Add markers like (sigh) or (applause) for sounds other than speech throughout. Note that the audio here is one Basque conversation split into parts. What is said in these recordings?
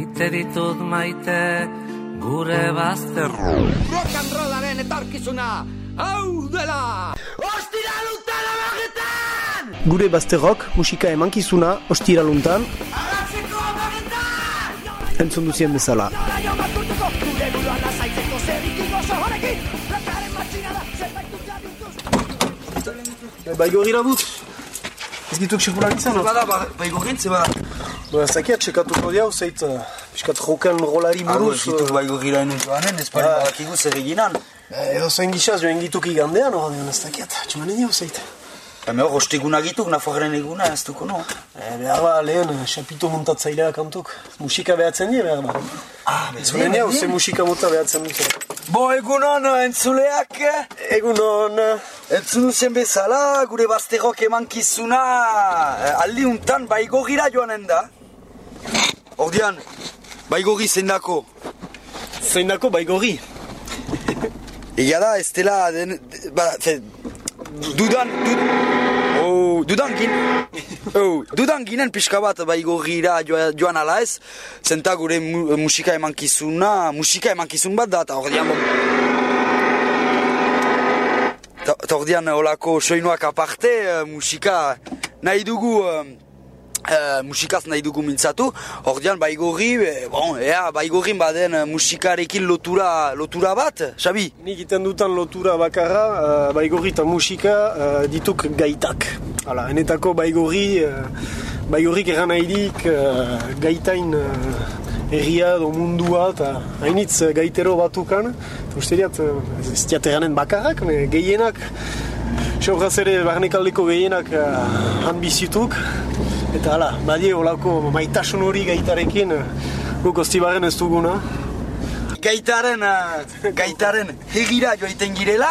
Maite ditut maite gure bazter Rock and rollaren etorkizuna, hau dela! Ostira luntara bagetan! Gure bazterrok musika emankizuna ostiraluntan Aratzeko bagetan! entzun duzien bezala. Gure buruan azaitzeko zer ikingo sohorekin! Rockaren matxinada, zerbait dut jabituz! Bai gorira but? Ez gituk sekulan izan, no? Bada, ba, baigo gintze, ba. Ba, zakia txekatuko diau, zeit, uh, piskat roken rolari buruz. zitu uh, baigo gira enu joanen, ez pari Ah. badakigu zer eginan. eh, Edo zen gixaz joan gituk igandean, hor dion ez dakiat, txumanen diau, zeit. Hemen hor, osteguna gituk, nafarren eguna, ez duko no. Eh, behar ba, lehen, eh, xapito muntatzailea kantuk. Musika behatzen die, behar ba. Ah, Zunen diau, ze musika munta behatzen dute. Bo, egunon, entzuleak, Egun hon, entzun duzen bezala, gure bazterrok emankizuna, eh, aldi untan baigo gira joanen da. Ordian, baigo zendako. zein dako bai gorri. Egia da, ez dela, den, ba, fe, dudan, dud, oh, dudan gin, oh, dudan ginen pixka bat baigo gira joa- joan ala ez, zenta gure mu, musika emankizuna, musika emankizun bat da, eta ordian, bon, Ta- eta ordian olako soinuak aparte, eh, musika nahi dugu, eh, eh, musikaz nahi dugu mintzatu, ordian baigorri, eh, bon, ea, baigorrin baden eh, musikarekin lotura, lotura bat, Xabi? Nik iten dutan lotura bakarra, uh, baigorri eta musika uh, dituk gaitak. Hala, enetako baigorri, uh, baigorrik eran nahidik uh, gaitain uh, erria edo mundua eta hainitz gaitero batukan. Eta uste diat, ez diat eranen bakarrak, me gehienak, Sobraz ere barnekaldeko gehienak uh, han bizituk. Eta hala, badie olako maitasun hori gaitarekin guk ostibaren ez duguna. gaitaren, eh, gaitaren hegira joaiten girela.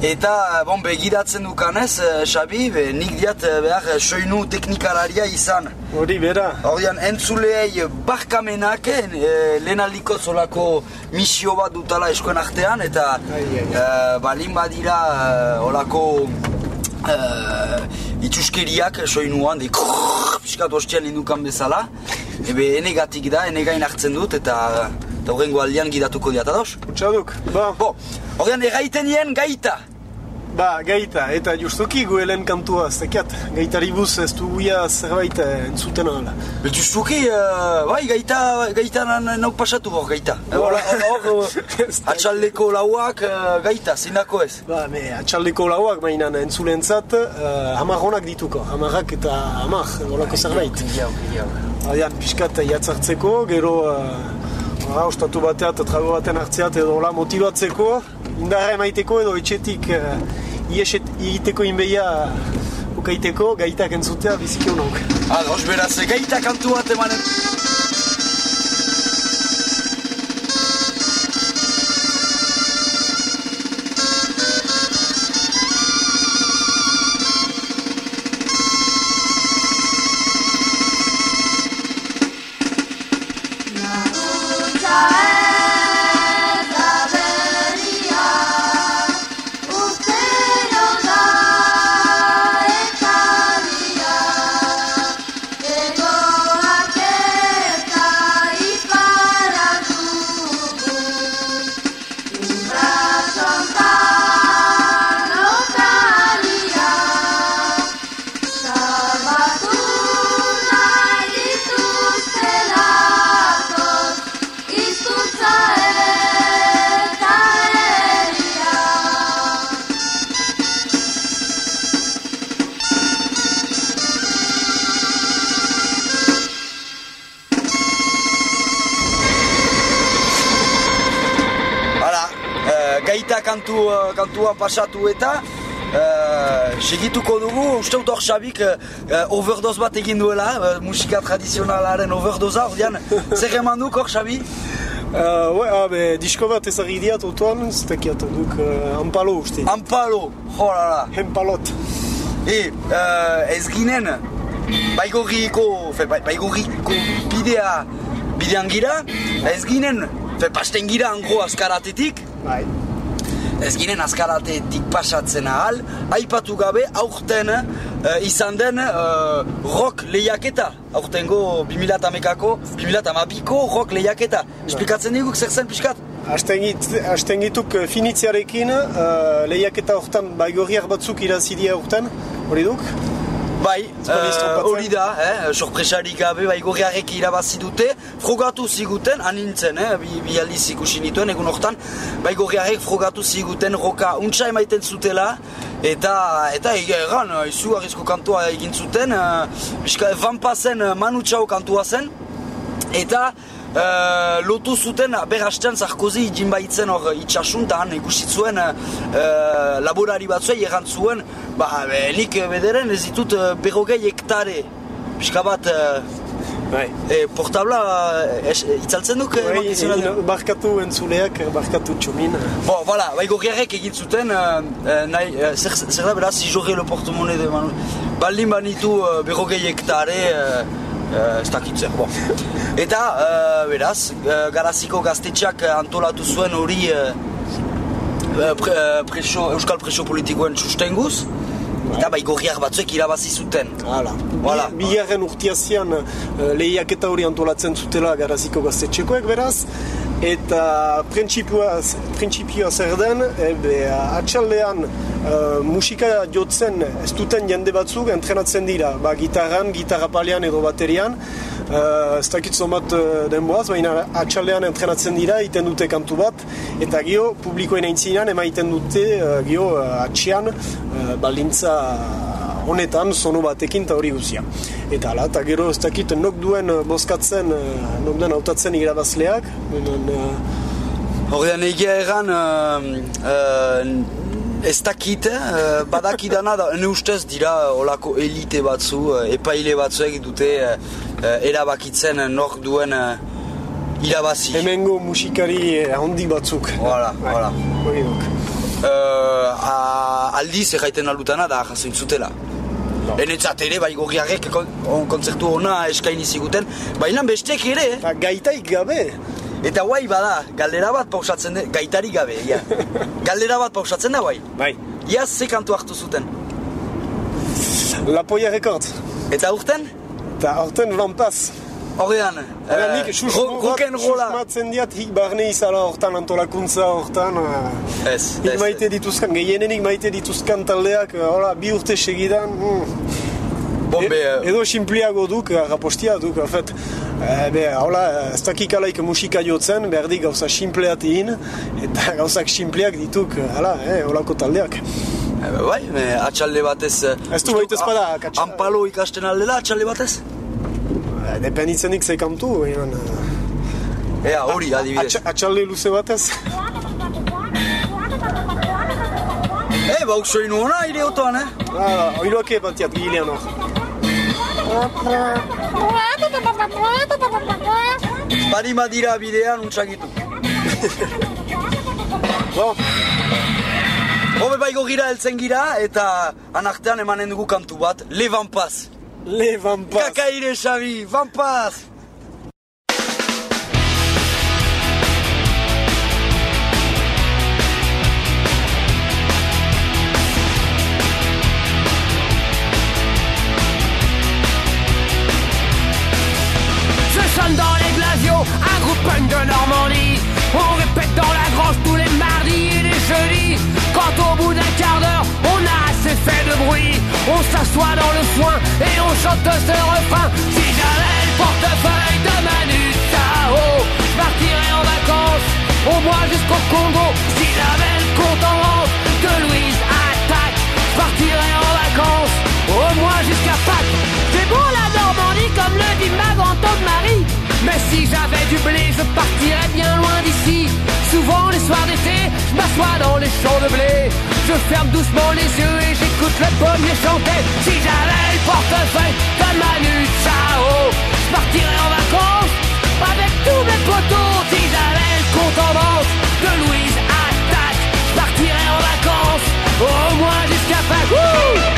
Eta, bon, begiratzen dukanez, eh, Xabi, be, nik diat eh, behar eh, soinu teknikalaria izan. Hori bera, Ordian, entzuleei barkamenak, eh, lehen aldiko zolako misio bat dutala eskoen artean, eta Ai, ai, ai. eh, balin badira eh, olako eh, itxuskeriak soinuan, de piskat ostian indukan bezala, ebe enegatik da, enegain hartzen dut, eta eta horrengo aldean gidatuko diat ados. utxaduk, ba, Bo, ordean erraiten nien gaita. Ba, gaita, eta justuki guelen kantua, ez dakiat, gaitari buz ez duguia zerbait eh, entzuten ala. Justuki, uh, bai, gaita, gaita nan, nauk pasatu hor gaita. Hor, hor, (laughs) atxaldeko lauak uh, gaita, zinako ez. Ba, me, atxaldeko lauak, mainan entzulentzat, uh, dituko, hamarrak eta hamar, horako zerbait. Adian, pixkat jatzartzeko, gero, uh, ah, ostatu bateat, trago baten hartzeat edo hola motibatzeko, indarra emaiteko edo etxetik ieset egiteko inbeia ukaiteko, gaitak entzutea biziki honok. Ados, beraz, gaita kantu bat emanen. Kantua pasatu eta eh, segituko dugu, uste dut hor Xabik eh, eh, overdose bat egin duela, eh, musika tradizionalaren overdoza, ordean, (laughs) zer eman duk hor Xabi? Uh, ouais, ah, be, disko bat ezagik diat otoan, ez dakiat, duk uh, ampalo uste. Ampalo, jolala. Hempalot. E, uh, ez ginen, baigorriko, fe, bai- baigorriko bidea, bidean gira, ez ginen, fe, pasten gira ango askaratetik, Bai. Ez ginen azkaratetik pasatzen ahal, aipatu gabe, aurten eh, izan den eh, rock lehiaketa. Aurtengo 2008ko, 2008ko rock lehiaketa. Esplikatzen diguk zer zen pixkat? Hasten gituk eh, finitziarekin, uh, lehiaketa hortan baigorriak batzuk irazidia hortan, hori duk? Bai, eh, hori da, eh, sorpresarik gabe, bai gorriarek irabazi dute, frogatu ziguten, anintzen, eh, bi, bi aldiz ikusi nituen, egun hortan, bai gorriarek frogatu ziguten, roka untsa emaiten zutela, eta, eta egan, eh, izugarrizko kantua egin zuten, uh, biska, eh, Manu Txau kantua zen, eta Uh, lotu zuten, berrastean Sarkozy idin baitzen hor itxasuntan, ikusi zuen uh, laborari batzuei erantzuen, ba, be, nik bederen ez ditut uh, berrogei hektare, pixka bat, uh, Bai. e, portabla es, itzaltzen duk, Bai, emankizuna egin- du? barkatu entzuleak, barkatu txumin. Bon, voilà, bai gorriarek egin zuten, uh, nahi, uh, zer, zer da beraz, si jorre le portemone de Manu, baldin banitu uh, berrogei hektare, uh, uh, ez dakit bon. Eta, uh, beraz, uh, garaziko gaztetxeak uh, antolatu zuen hori uh, pre, uh, preso, euskal preso politikoen sustenguz, eta bai gorriar batzuek irabazi zuten. Hala. Bi- Bigarren urtiazian uh, lehiaketa hori antolatzen zutela garaziko gaztetxekoek beraz, eta printzipioa zer den, ebe, atxaldean uh, musika jotzen ez duten jende batzuk entrenatzen dira, ba, gitarran, gitarra palean edo baterian, uh, ez dakit zomat uh, denboaz, baina atxaldean entrenatzen dira, iten dute kantu bat, eta gio publikoen aintzinean emaiten dute uh, gio uh, atxian uh, baldintza honetan sono batekin eta hori guzia. Eta ala, eta gero ez dakit nok duen eh, bozkatzen, eh, nok duen hautatzen irabazleak, benen, eh, Horrean egia egan, uh, uh, ez dakit, uh, badakidana da, ne ustez dira olako elite batzu, epaile batzuek dute uh, erabakitzen nor duen uh, irabazi. hemengo musikari eh, handi batzuk. Voilà, Bai, voilà. Uh, aldiz erraiten aldutana da jasoin zutela. Enetzat ere, bai gorriarek on, kontzertu ona eskaini ziguten, baina bestek ere? Eta gaitaik gabe, eta guai bada, galdera bat pausatzen da, gaitari gabe, ia. (laughs) galdera bat pausatzen da guai. bai, Ia ze kantu hartu zuten. Lapoia Rekord. Eta urten? Eta horten Vampaz. Horrean, eh, nik rock'n'rolla. susmatzen diat hik barne izala hortan antolakuntza hortan. eh, Ez, ez. maite dituzkan, gehienenik maite dituzkan taldeak, eh, hola, bi urte segidan, mm, Bombe, E- eh, edo simpliago duk, rapostia duk, en fait. E, be, hola, ez dakik alaik musika jotzen, behar di gauza simpleat egin, eta (laughs) gauzak simpleak dituk, hala, eh, holako taldeak. eh, bai, eh, atxalde batez... eh, Ez du uste baitez dut, bada, a- akatsa- Anpalo ikasten aldela atxalde batez? E, dependitzenik ze kantu, baina, Ea, hori, adibidez. atxa- atxalde luze batez. Eh, bauk soinu ona, ire otoan, eh? Ah, oiloake batiat gilean hor. Barima dira bidean untsagitu. Bon, Hobe baigo gira heltzen gira eta anartean emanen dugu kantu bat, Le Vampaz. Le Vampaz. Kakaire Xabi, Vampaz! Je sonne dans les glaciaux, un groupe punk de Normandie. On répète dans la grange tous les mardis et les jeudis. Quand au bout d'un quart d'heure, on a assez fait de bruit, on s'assoit dans le foin et on chante ce refrain. Si j'avais le portefeuille de Manu Chao, je partirais en vacances, au moins jusqu'au Congo. Si j'avais le compte en banque de Louise Attaque, je partirais en vacances, au moins jusqu'à Pâques. C'est bon la Normandie comme le dit ma grand-tante Marie. Mais si j'avais du blé, je partirais bien loin d'ici. Souvent les soirs d'été, je m'assois dans les champs de blé. Je ferme doucement les yeux et j'écoute le pommier chanter. Si j'avais le portefeuille de Manu Chao, je partirais en vacances avec tous mes potos. Si j'avais le compte en banque de Louise Attaque, je partirais en vacances au moins jusqu'à Pâques.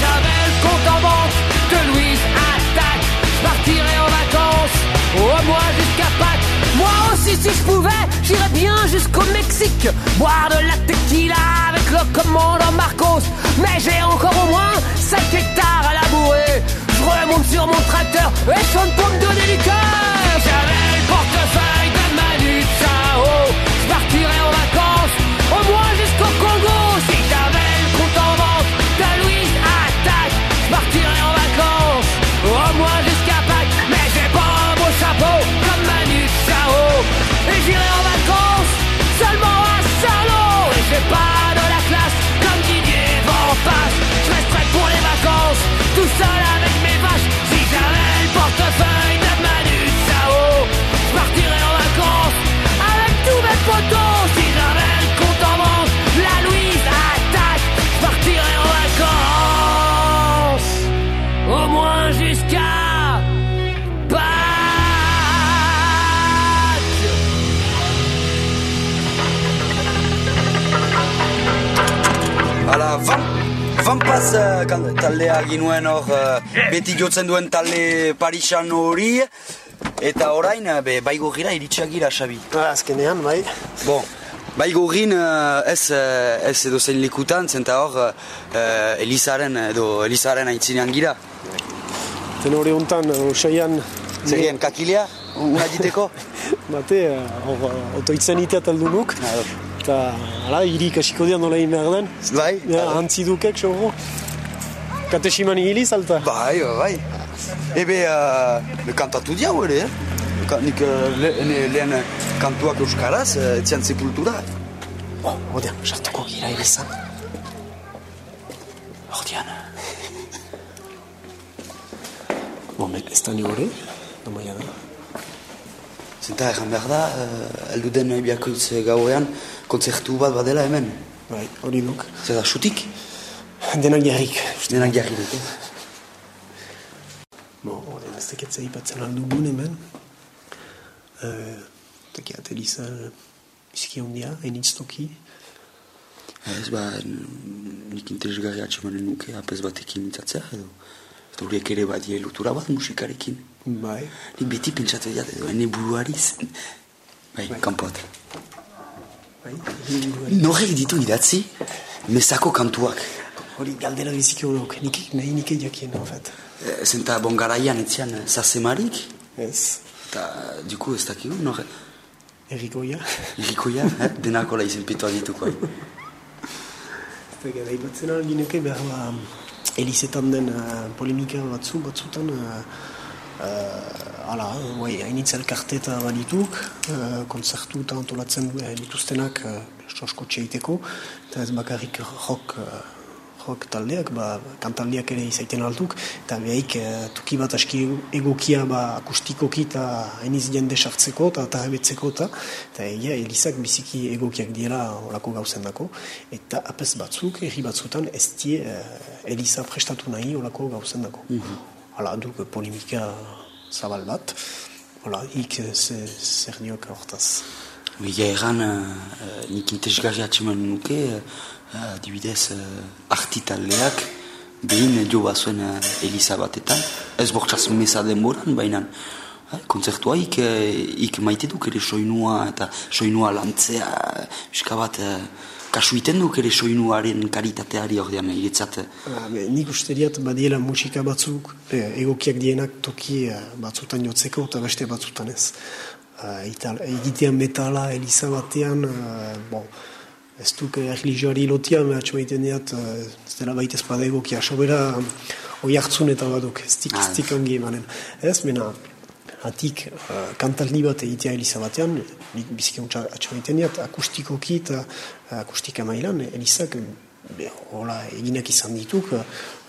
j'avais le compte en banque de Louise Attaque. Je partirai en vacances, au moins jusqu'à Pâques. Moi aussi, si je pouvais, j'irais bien jusqu'au Mexique. Boire de la tequila avec le commandant Marcos. Mais j'ai encore au moins 7 hectares à labourer. Je remonte sur mon tracteur et sonne pour me donner du cœur. J'avais le portefeuille de Manu Chao. Je partirai en vacances, au moins jusqu'au van, van pas uh, kan, taldea ginuen hor, uh, beti jotzen duen talde Parisan hori, eta orain, uh, be, baigo gira, iritsak gira, Xabi. Ah, azkenean, bai. Bon, baigo gin, uh, ez, uh, ez edo zein likutan, zenta hor, uh, Elizaren, edo Elizaren aitzinean gira. Ten hori honetan, usaian... Zerien, kakilea, una diteko? (laughs) Bate, eh, hor, eh, otoitzen iteat aldunuk. Eta, hala, hiri ikasiko dian nola egin behar den. Bai, Ja, antzi dukek, xorro. Katesiman igiliz, alta. Bai, bai. Ebe, uh, kantatu diau ere, eh? Nik uh, le, lehen uh, kantuak euskaraz, uh, etzian sepultura. Oh, odean, sartuko gira elizan. Ordian. Moment, ez da ni hori, domaia da. Zenta egan behar da, uh, eldu den biakoitz gauean, kontzertu bat badela hemen. Bai, hori duk. Zer da, xutik? Denak jarrik. Denak jarri dut, eh? Bo, odean, ez teketzea ipatzen aldugun hemen. Uh, Tekiat eliza bizki hondia, hainitz toki. Ez ba, nik interesgarri atxemanen nuke, apez batekin mintzatzea, edo. Horiek ere badie lotura bat musikarekin. Bai. Nik beti pentsatu dut, ene buruari zen. Bai, kanpoat. Bai, Norek ditu idatzi, mesako kantuak. hori galdera biziki honok, nik nahi nik jakien, en fait. E, Zenta bon garaian etzian zazemarik, Ez, eta duku ez dakigu, nore, errikoia. irrikoia, eh? denakola izen pitoa dituko. (laughs) Eh? Eta da ipatzen algineke behar ba, elizetan den uh, polemika batzu, batzutan, uh, uh, ala, guai, hainitz elkarte eta badituk, uh, konzertu eta antolatzen eh, dituztenak uh, sosko txeiteko, eta ez bakarrik uh, rock taldeak, ba, kantaldiak ere izaiten altuk, eta behaik uh, tuki bat aski egokia ba, akustikoki eta hainiz jende sartzeko eta eta betzeko eta eta egia elizak biziki egokiak diela olako gauzen dako eta apez batzuk, herri batzutan ez die uh, eliza prestatu nahi olako gauzen dako. Hala, duk polemika zabal bat, Hala, ik eh, ze- zer diok hortaz. Egia erran, uh, nik interesgarri atxeman nuke, uh, adibidez, uh, artitaldeak, behin jo bazuen uh, Eliza batetan, ez bortxaz meza denboran, baina uh, kontzertua ik, uh, ik maite duk ere soinua eta soinua lantzea, bat, uh, kasu iten duk ere soinuaren karitateari ordean, iretzat, Ah, nik uste diat badiela musika batzuk eh, egokiak dienak toki eh, batzutan jotzeko eta beste batzutan ez. Ital, egitean metala, eliza batean, uh, bon, ez duk erlijioari lotia, mehatxo maiten diat, ez dela baita espada egokia, sobera oi hartzun eta baduk, ez dik, ez dik ongi emanen. Ez, bena, atik uh, kantaldi bat egitea eliza batean, nik biziki untsa atxo maiten diat, akustikoki eta uh, akustika mailan, elizak be, hola, eginak izan dituk, uh,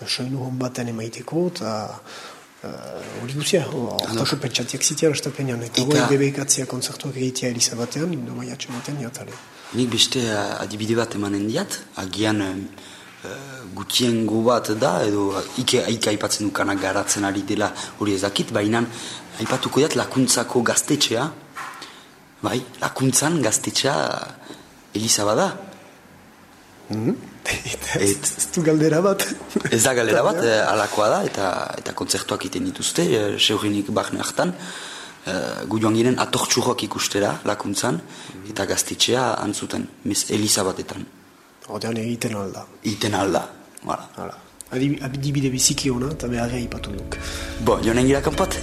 soinu hon baten emaiteko, eta uh, hori guzia, hortako pentsatiak zitea rastapenean, eta hori bebekatzea konzertuak egitea eliza batean, indo maia atxo maiten diatale. Nik beste uh, adibide bat emanen diat, agian uh, gutiengo bat da, edo ike, ike aipatzen dukanak garatzen ari dela hori ezakit, baina aipatuko diat lakuntzako gaztetxea, bai, lakuntzan gaztetxea Eliza bada. Eta ez, Et- ez du galdera bat. Ez da galera bat, eh, alakoa da, eta eta kontzertuak iten dituzte, eh, seurinik barne hartan. uh, gu joan ginen atortxurrok ikustera, lakuntzan, eta gaztetxea antzuten, mis Eliza batetan. Ordean egiten alda. Iten alda, voilà. Hala. Adi- Adibide biziki ona, eta beharra ipatu duk. Bo, joan gira kanpat?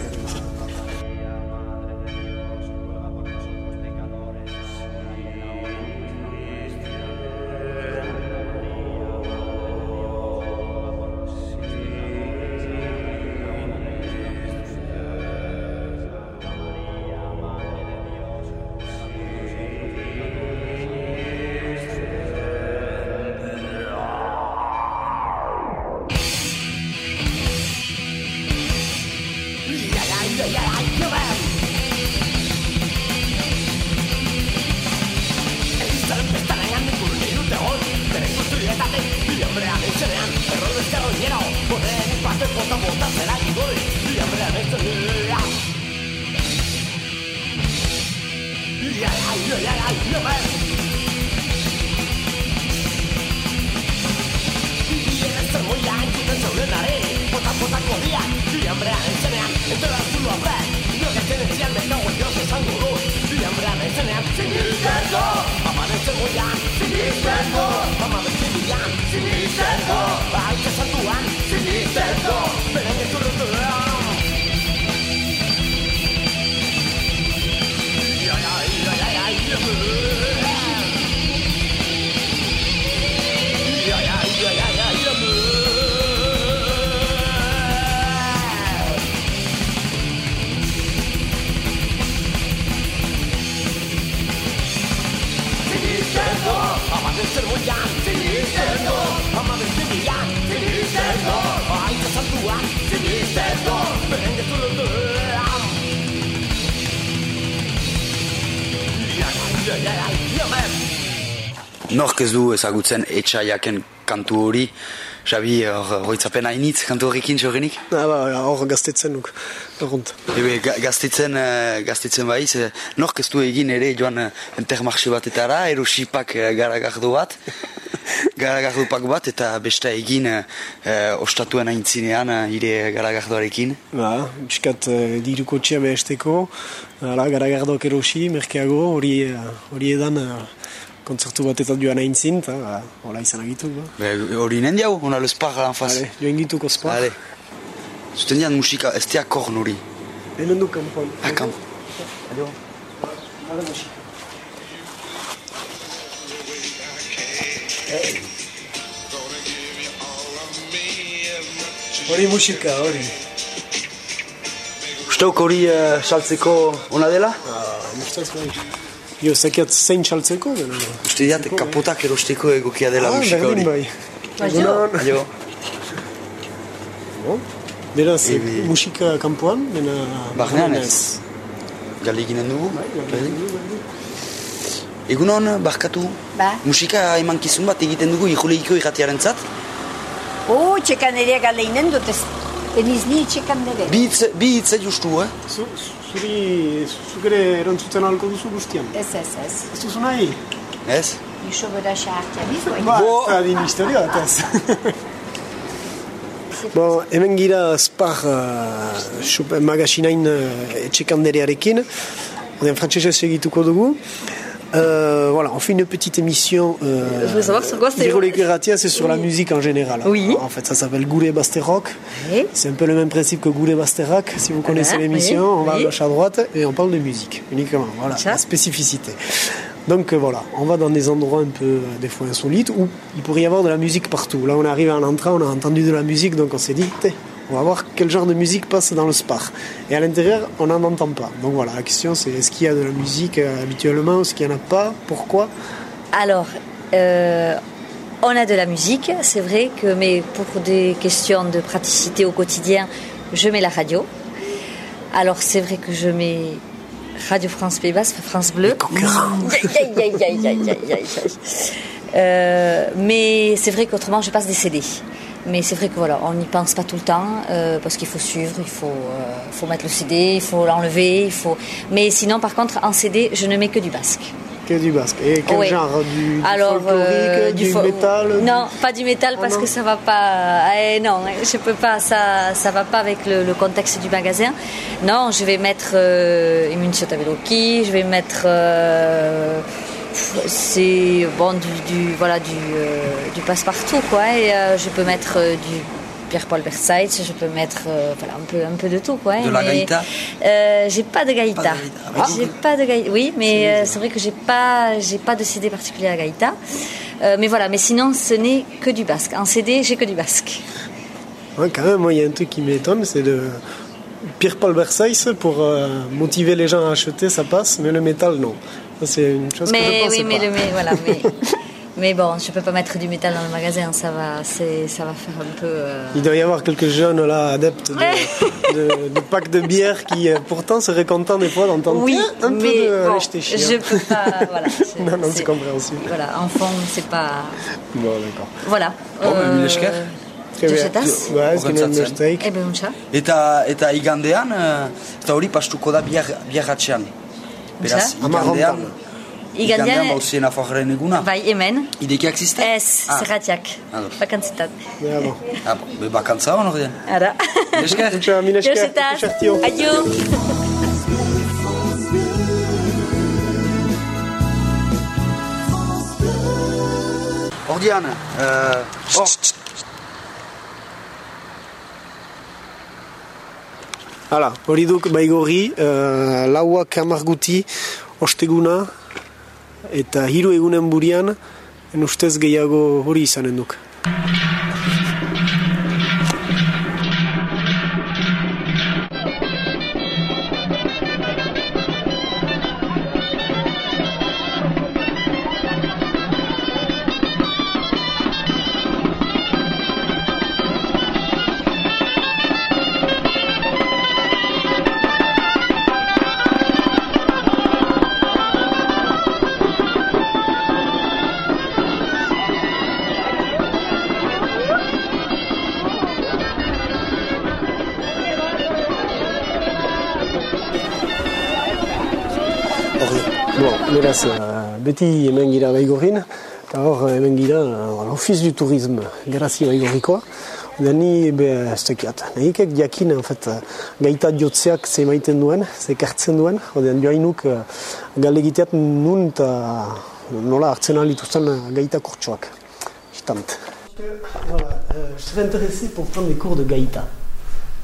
Nork ez du ezagutzen etxaiaken kantu hori, Xabi, hor hoitzapen hainitz kantu horrekin txorrenik? Ah, ba, hor gaztetzen nuk. Horront. Ebe, ga- gaztetzen, eh, gaztetzen baiz, eh, nork ez du egin ere joan eh, entermarxe batetara, erosipak eh, garagardo bat, (laughs) garagardopak bat, eta beste egin eh, eh, ostatuen aintzinean eh, ire garagardoarekin. Ba, piskat uh, diruko txea behesteko, hala, garagardok erosi, merkeago, hori eh, hori edan uh, kontzertu batetan joan aintzin, eta ba, hola izan agitu, ba. Hori nendi hau, hona lezpar lan faz. Hale, joan gituko spa. Hale. Zuten dian musika, ez diak korn hori. Hemen du kanpoan. Ah, kamp. Hala musika. Hori musika, hori. Usteuk hori eh, saltzeko ona dela? Mustaz bai. Jo, zakiat zein txaltzeko. Uste diat, kapotak erosteko egokia dela Ah, musika berdin hori. bai. Egunon. Aio. Beraz, Ebi- musika kanpoan, dena... Barnean ez. Galeginen dugu. Berdin. Egunon, barkatu. Ba. Musika emankizun bat egiten dugu ijuleiko irratiaren zat. Oh, txekan ere galeinen dut ez. Eniz ni txekan ere. Bi hitz, bi hitz justu, eh? Zu, zuri, zuk ere erantzuten alko duzu guztian. Ez, ez, ez. Ez duzu nahi? Ez? Iso bera xahartia bizu. Ba, Bo. ez da din historia ez. (laughs) Bon, hemen gira Spar uh, shop- magasinain uh, etxekanderearekin. Odean frantzesez egituko dugu. Euh, voilà, on fait une petite émission. Euh, Je voulais savoir sur quoi c'est sur la musique en général. Oui. En fait, ça s'appelle Goulet Basterrock. Oui. C'est un peu le même principe que Goulet Basterrock. Si vous connaissez Voilà, l'émission, oui, on va à gauche à droite et on parle de musique uniquement. Voilà, Ça. la spécificité. Donc euh, voilà, on va dans des endroits un peu des fois insolites où il pourrait y avoir de la musique partout. Là, on arrive en entrant, on a entendu de la musique, donc on s'est dit, on va voir quel genre de musique passe dans le spar. Et à l'intérieur, on n'en entend pas. Donc voilà, la question c'est est-ce qu'il y a de la musique euh, habituellement, est-ce qu'il n'y en a pas, pourquoi? Alors, euh, on a de la musique, c'est vrai que, mais pour des questions de praticité au quotidien, je mets la radio. Alors, c'est vrai que je mets Radio France Pays Basque, France Bleu. (laughs) Euh, mais c'est vrai qu'autrement, je passe des CD. Mais c'est vrai que voilà, on n'y pense pas tout le temps euh, parce qu'il faut suivre, il faut, euh, faut mettre le CD, il faut l'enlever, il faut. Mais sinon, par contre, en CD, je ne mets que du basque. Que du basque. Et quel genre du, du Alors, euh, du, fo- métal Non, pas du métal parce non que ça va pas. eh, non, je peux pas. Ça, ça va pas avec le, le contexte du magasin. Non, je vais mettre euh, Veloki, je vais mettre. C'est bon du, du voilà du, euh, du passe-partout quoi et euh, je peux mettre euh, du Pierre-Paul Versailles, je peux mettre euh, voilà un peu un peu de tout quoi. De la gaïta euh, J'ai pas de gaïta. Pas de gaïta. Ah, J'ai pas de gaïta. Oui, mais euh, c'est vrai que j'ai pas j'ai pas de CD particulier à gaïta. Euh, mais voilà, mais sinon ce n'est que du basque. En CD, j'ai que du basque. Ouais, quand même, moi, il y a un truc qui m'étonne, c'est de Pierre-Paul Versailles pour euh, motiver les gens à acheter, ça passe, mais le métal, non. C'est une chose que je Mais pensais oui, mais pas. le mais voilà, mais (laughs) mais bon, je peux pas mettre du métal dans le magasin, ça va c'est ça va faire un peu euh, Il doit y avoir quelques jeunes là, adeptes de, (laughs) de, de packs de bière qui euh, pourtant seraient contents des fois d'entendre Oui, un peu mais de bon, Lèche Chien. je peux pas voilà. (laughs) c'est- Non, non, c'est compréhensible. Voilà, enfant, c'est pas Bon, d'accord. voilà. Bon, mais Milesker Très bien. Duzetaz? Ouais, ez ginen besteik. Ben untxa. Eta, eta igandean, eta hori pastuko da bihar, biharratxean. Beraz, Igandean, igandean bauzien afajaren eguna. bai hemen, Idekiak ziste? ez, Ah. zerratiak, bakantzitat. Ja. Ah, bon, be bakantza hon ordean. Ara. Milesker? Untxa, mil esker, Josetaz, ikusartio. aio. Ordean, uh, oh, Hala, hori duk baigorri, uh, lauak amarguti, osteguna, eta hiru egunen burian, en ustez gehiago hori izanen duk. Beti hemen gira baigorrin, eta hor hemen gira uh, l'Office du Tourisme, garazi baigorrikoa. Oda ni, be, ez tekiat, nahikek jakin, en fait, gaita jotzeak ze maiten duen, ze kartzen duen, odean joainuk uh, galegiteat nun eta nola hartzen alituzten gaita kurtsoak. Istant. Voilà, euh, je serais intéressé pour prendre des cours de gaïta.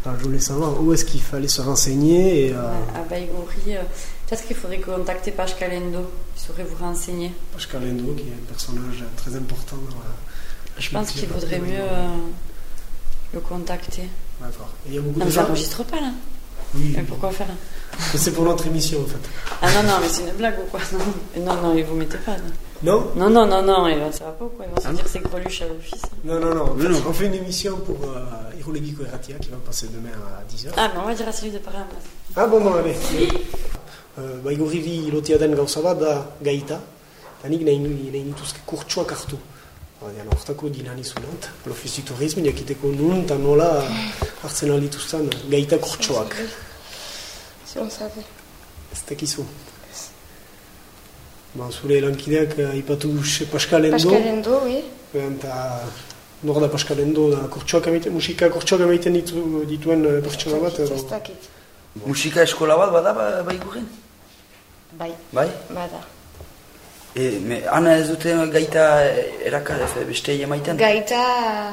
Alors, je voulais savoir où est-ce qu'il fallait se renseigner et... euh, À Baïgori, euh, peut-être qu'il faudrait contacter Page Calendo, il saurait vous renseigner. Pascal Endo, qui est un personnage très important dans la Je pense qu'il vaudrait mieux euh, le contacter. D'accord. Il y a beaucoup Non, de mais gens. j'enregistre pas là. Oui, Mais pourquoi faire c'est pour notre émission en fait. Ah non, non, mais c'est une blague ou quoi? Non, non, non, vous mettez pas. Non, Non non, non, non, non et là, ça va pas ou quoi? Ils vont se dire c'est greluche à l'office. Non, non, non. En Mais fait, non. On fait une émission pour euh, Hirolegiko Eratia qui va passer demain à 10h. Ah, mais on va dire à celui de place. Ah, bon, bon, allez. Euh, baigorri lotia den gauza bat da gaita, eta nik nahi, nahi nituzke kurtsuak hartu. Baina hortako dinanizunat, l'Office du Tourisme, jakiteko nun eta nola hartzen alituzten gaita kurtsuak. Si on savait. Ez dakizu. Ba, zure lankideak eh, aipatu xe Pascal Endo. Pascal Endo, oui. Eta nor da Pascal Endo, da kurtsuak emaiten, musika kurtsuak emaiten ditu, dituen eh, pertsona bat. Ez dakit. musika eskola bat bada ba, baiguren? Bai, Bai? bada. E, me, ana ez dute gaita eraka beste emaiten? Gaita...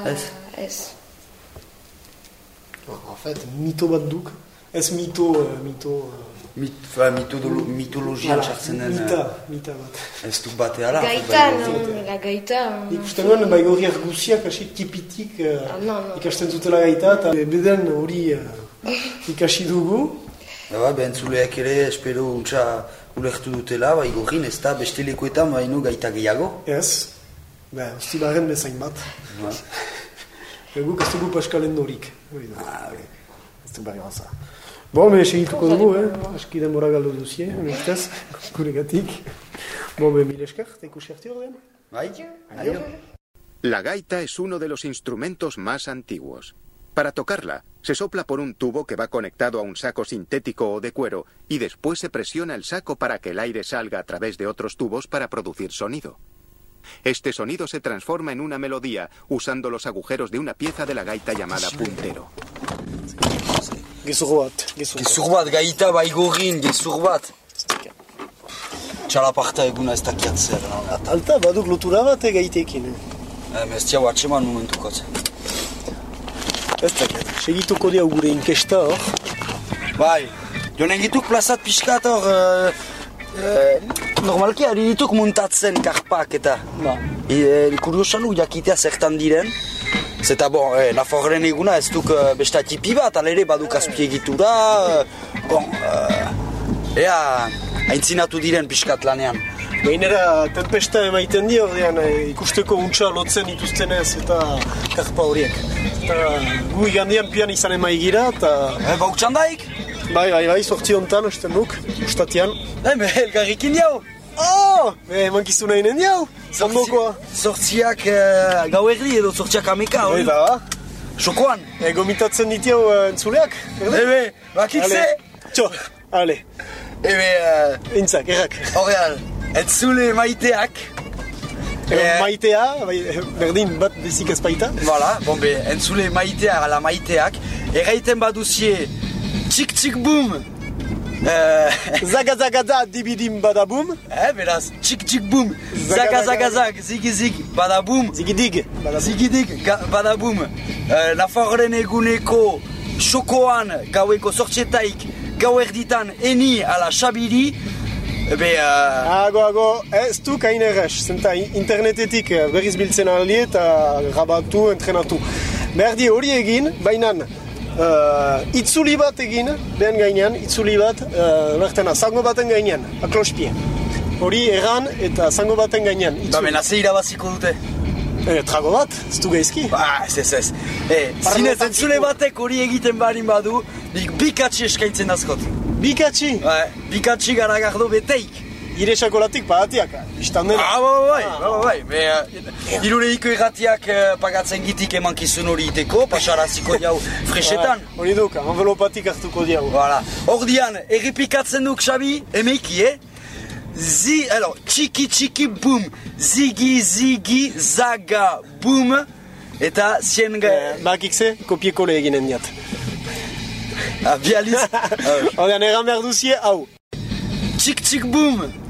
Ez. Ez. En fait, mito bat duk. Ez mito, eh, mito... eh, Mit, fa, mitodolo, mitologian Voilà, sartzen den Mita, eh, mita bat. ez du bate ara. Gaita, non, la gaita... Nik uste nuen baigorriak guziak hasi tipitik Ah, non, non. ikasten zutela gaita eta beden hori eh, (laughs) ikasi dugu. Ba, behentzuleak ere espero untsa ulertu dutela, bai gorrin, ez da beste lekuetan baino gaita gehiago. Ez, ba, usti barren bezain bat. Ba. (laughs) Guk ez dugu paskalen dorik. Da. Ah, bai. Ez du barri baza. Bo, me segituko dugu, eh? Aski denbora galdu duzie, ustez, (laughs) guregatik. Bo, be, mil esker, eta ikusi arte ordean. Bai? Aio. La gaita es uno de los instrumentos más antiguos. Para tocarla, se sopla por un tubo que va conectado a un saco sintético o de cuero y después se presiona el saco para que el aire salga a través de otros tubos para producir sonido. Este sonido se transforma en una melodía usando los agujeros de una pieza de la gaita llamada puntero. Ez dakiat. Segituko dia gure inkesta hor. Bai, joan egituk plazat pixkat hor... eh, eh, normalki ari dituk muntatzen karpak eta... Ba. E, kuriosan jakitea zertan diren. Zeta bon, eh, Nafarren eguna ez duk eh, besta tipi bat, alere baduk azpiegitura... Eh, bon, eh, ea, haintzinatu diren pixkat lanean. Gainera, tempesta emaiten di ordean eh, ikusteko untsa lotzen dituztenez eta karpa horiek. Eta gu igandian pian izan emaigira eta... E, bautxan daik? Bai, bai, bai, sortzi hontan, esten duk, ustatian. Eme, elgarrikin jau! Oh! E, mankiztu nahi nen jau! Zandokoa! Sortziak uh, gau erdi edo sortziak ameka, hori? Eta, Xokoan? E, gomitatzen dit jau uh, entzuleak? Ebe, bakitze? Txo, ale. Ebe, uh, Intzak, errak. horreal, entzule maiteak. E, maitea, bai, berdin bat bezik ez baita. Voilà, bon be, entzule maitea ala maiteak. Erraiten baduzie, txik txik boom! Uh, (laughs) zaga zaga za, dibidim badabum. Eh, beraz, txik txik boom! Zaga zaga zag, zigi zig, badaboom! Zigidig! Zigidig, ga- badaboom! Uh, Nafarren eguneko xokoan gaueko sortxetaik gau erditan eni ala xabiri Ebe, uh, Ago, ago, ez du kain errez, zenta internetetik eh, berriz biltzen aldi eta grabatu, entrenatu. Behar di hori egin, baina uh, itzuli bat egin, lehen gainean, itzuli bat, uh, lertena, zango baten gainean, aklospie. Hori erran eta zango baten gainean. ba, mena ze irabaziko dute. E, trago bat, ez du gaizki. Ba, ez ez ez. E, zinez entzule batek hori egiten barin badu, nik bikatxi eskaintzen azkot. Bikatxi? Ba, bikatxi garagardo beteik. Ire xakolatik pagatiak, biztan dena. Ah, ba, ba, bai, ba, ba, bai. Me, uh, irureiko irratiak pagatzen gitik eman kizun hori iteko, pasaraziko jau fresetan. Hori duk, envelopatik hartuko diago. Voilà. Ordian, errepikatzen duk Xabi, emeiki, eh? Zi, alors, txiki txiki boom, zigi zigi zaga boom, eta zien ga... Eh, bakik ze, kopie kole eginen diat. Ah, bializ. (laughs) Ordean, egan behar duzie, hau. Txik txik boom.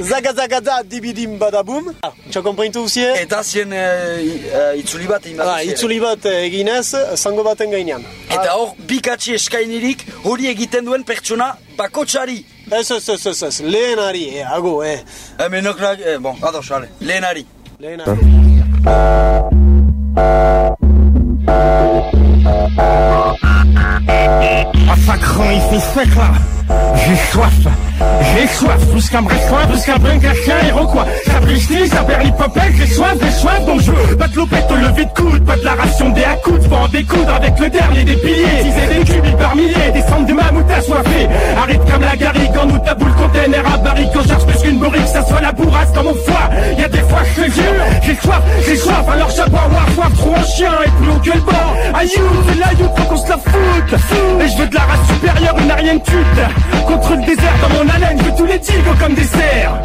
Zaga zaga da, dibidim badabum. Ah, Txo komprintu duzie? Eta zien uh, itzuli bat egin bat Ah, itzuli bat eh, eginez, zango baten gainean. Eta hor, bikatxi eskainirik hori egiten duen pertsona bakotxari. Ez, ez, ez, ez, ez, lehenari, eh, ago, eh. Hemen okrak, eh, bon, ados, ale, lehenari. Lehenari. Ah sacrant, il fait sec là J'ai soif, j'ai soif Plus qu'un bressois, plus qu'un héros quoi Ça bristy, ça perd l'hypopète J'ai soif, j'ai soif donc je Pas de lopette au lever de coude Pas de la ration des accoudes Pas en découdre avec le dernier des piliers. Teaser des cubes par milliers Descendre des mammouths assoiffés Arrête comme la garrigue En août ta boule container à barrique. Quand cherche plus qu'une bourrique Ça soit la bourrasse dans mon foie. Y'a des fois je te jure J'ai soif, j'ai soif. Alors j'aborde avoir soif Trop en chien et plus haut que le bord. Aïe, c'est la faut qu'on se la foute. Et je veux de la race supérieure Une arienne tute. Contre le désert dans mon haleine veux tous les tigres comme des cerfs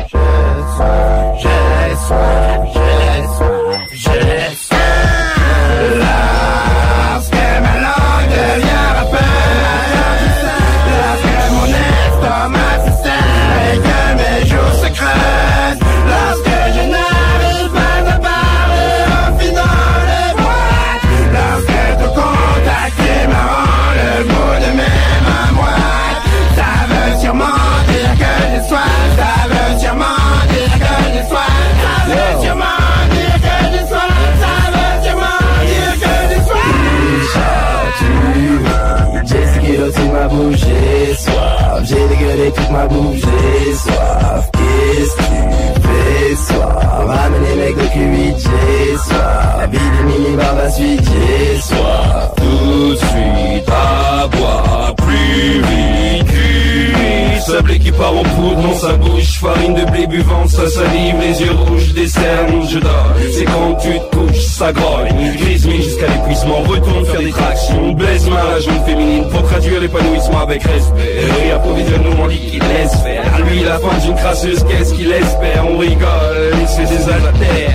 avec respect. Et approvisionnement liquide, laisse faire. Lui, la fin d'une crasseuse, qu'est-ce qu'il espère? On rigole, il se fait des.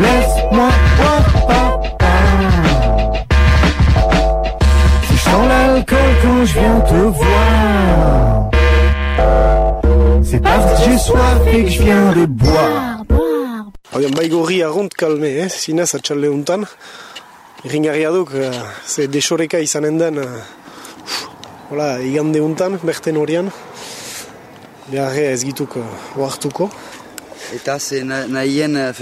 Laisse-moi voir, papa. Si je sens l'alcool quand je viens te voir, c'est parce que j'ai soif et que je viens de boire. Hau baigorri arrunt kalme, eh? zinez atxalde untan. Irringarria duk, eh, ze desoreka izanen den, eh, uf, hola, igande untan, berten horian. Behar ez gituk oartuko. Eta ze na- nahien, eh,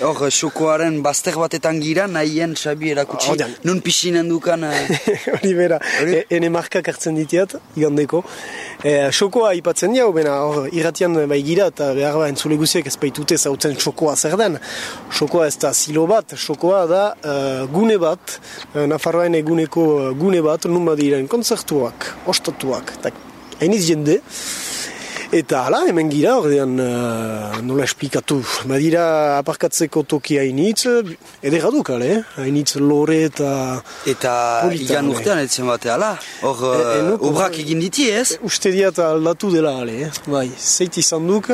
hor, xokoaren bazter batetan gira, nahien Xabi erakutsi, Ordean. nun pixinen dukan... eh, (laughs) Hori bera, e, ene markak hartzen ditiat, igandeko. E, xokoa aipatzen diau, bena hor, irratian bai gira, eta behar ba, entzule guziek ez baitute zautzen xokoa zer den. Xokoa ez da silo bat, xokoa da eh, gune bat, uh, Nafarroaen eguneko eh, gune bat, nun badiren kontzertuak, ostatuak, eta hainiz jende. Eta hala, hemen gira, ordean, uh, nola esplikatu, badira aparkatzeko toki hainitz, edera duk, ale, eh? hainitz lore eta... Eta igan urtean etzen bate, ala? Hor, E- eh, enuk- obrak egin diti ez? Uste diat aldatu dela, ale, eh? bai, zeit izan duk,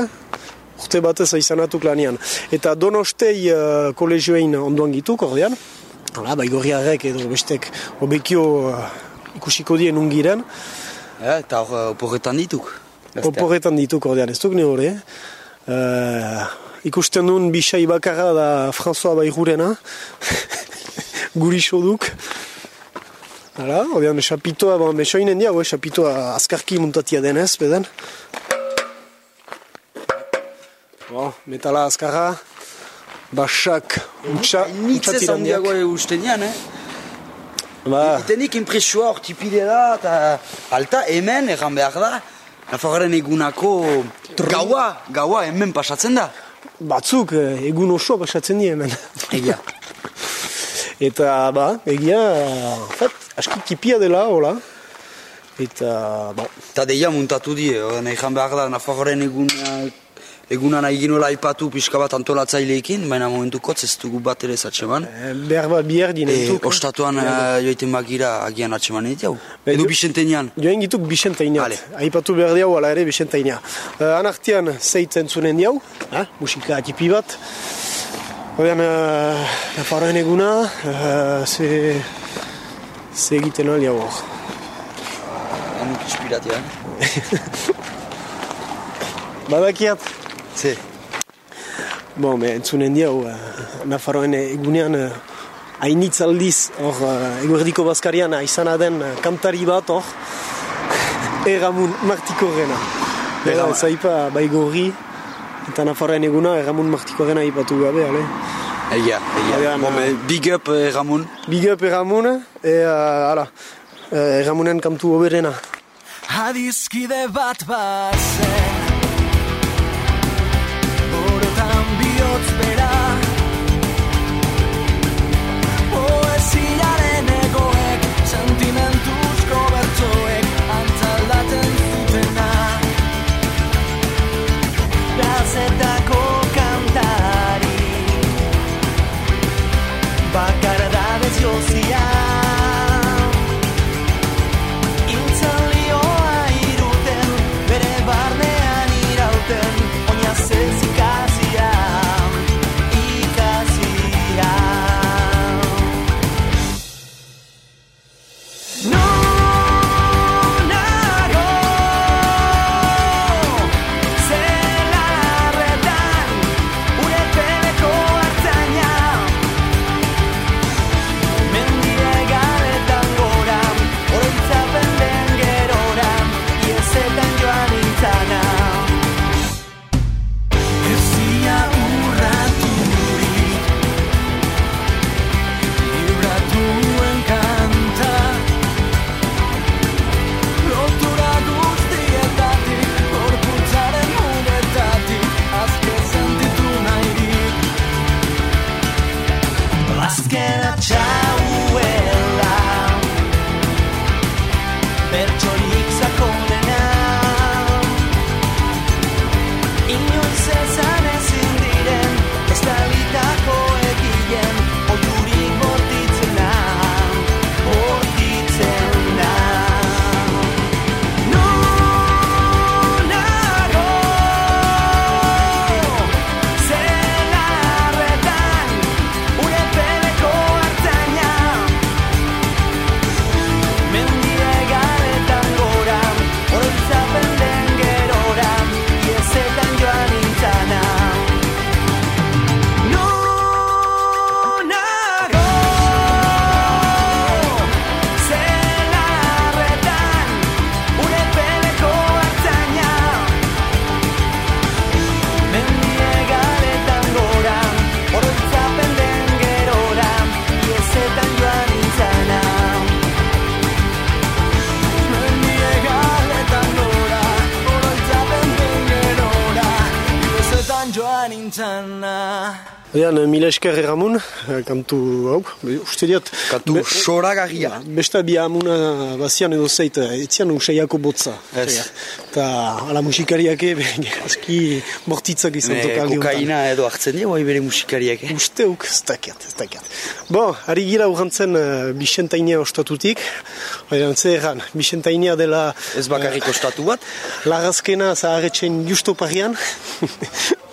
urte batez izanatuk lanian. Eta donostei uh, kolegioein ondoan gituk, ordean, hala, bai gorriarek edo bestek obekio uh, ikusiko dien ungiren, Eh, eta hor, eh, oporretan dituk. Oporretan dituk ordean, ez duk ne hori? Uh, ikusten duen bisai bakarra da François Baigurena, (laughs) gurixo duk. Hala, ordean, xapitoa, bon, besoinen diago, eh, xapitoa azkarki muntatia denez, beden. Bon, metala azkarra, basak, untxa, Nitz ez handiago uste nian, eh? Ba, Itenik impresioa hor tipide da, eta alta hemen erran behar da, Nafarroaren egunako gaua, gaua hemen pasatzen da. batzuk eh, egun osoa pasatzen die hemen. Egia. (laughs) Eta, ba, egia, fait, aski tipia dela, hola. Eta, bon, Eta deia muntatu di, eh, nahi jan behar da, Nafarroaren eguna, eguna nahi ginola aipatu pixka bat antolatzaileekin, baina momentukotz ez dugu bat ere zatxeman. eh, behar bat bihar E, dinentuk. ostatuan eh, joiten bagira agian atxeman egitea. Be, Edo jo- Bixentenean. Joen gituk Bixentaineat. Ale. Aipatu behar diau, ala ere Bixentainia. Uh, anartian zeitzen zunen diau, ha? musika atipi bat. Odean, uh, Nafarroen eguna, uh, ze, ze egiten ali hau hor. Anuk inspiratia. (laughs) Badakiat, Ze. Bon, me entzunen diau, uh, Nafarroen egunean uh, hainitz aldiz, hor, uh, eguerdiko bazkarian izana den uh, kantari bat, hor, (laughs) Erramun Martikorrena. Bera, Erramun. zaipa, baigorri, eta Nafarroen eguna Erramun Martikorrena ipatu gabe, ale? Egia, egia. Odean, Bon, eh, be, big up eh, Ramon. Big up Erramun, e, uh, ala, uh, Erramunen kantu oberena. Adizkide bat bazen Orotan esker erramun, eh, kantu hau, uste diat... Kantu soragarria. Besta bi amuna bazian edo zeit, eh, etzian usaiako botza. Ez. Eta ala musikariak ebe, aski bortitzak izan Ne, tokaldi kokaina edo hartzen dira, bai bere musikariak. Eh? Usteuk, ez dakiat, ez dakiat. Bo, ari gira urrantzen uh, Bixentainia ostatutik. Oiran, zer erran, Bixentainia dela... Ez bakarrik ostatu bat? Larazkena zaharretxen justo parian. (laughs)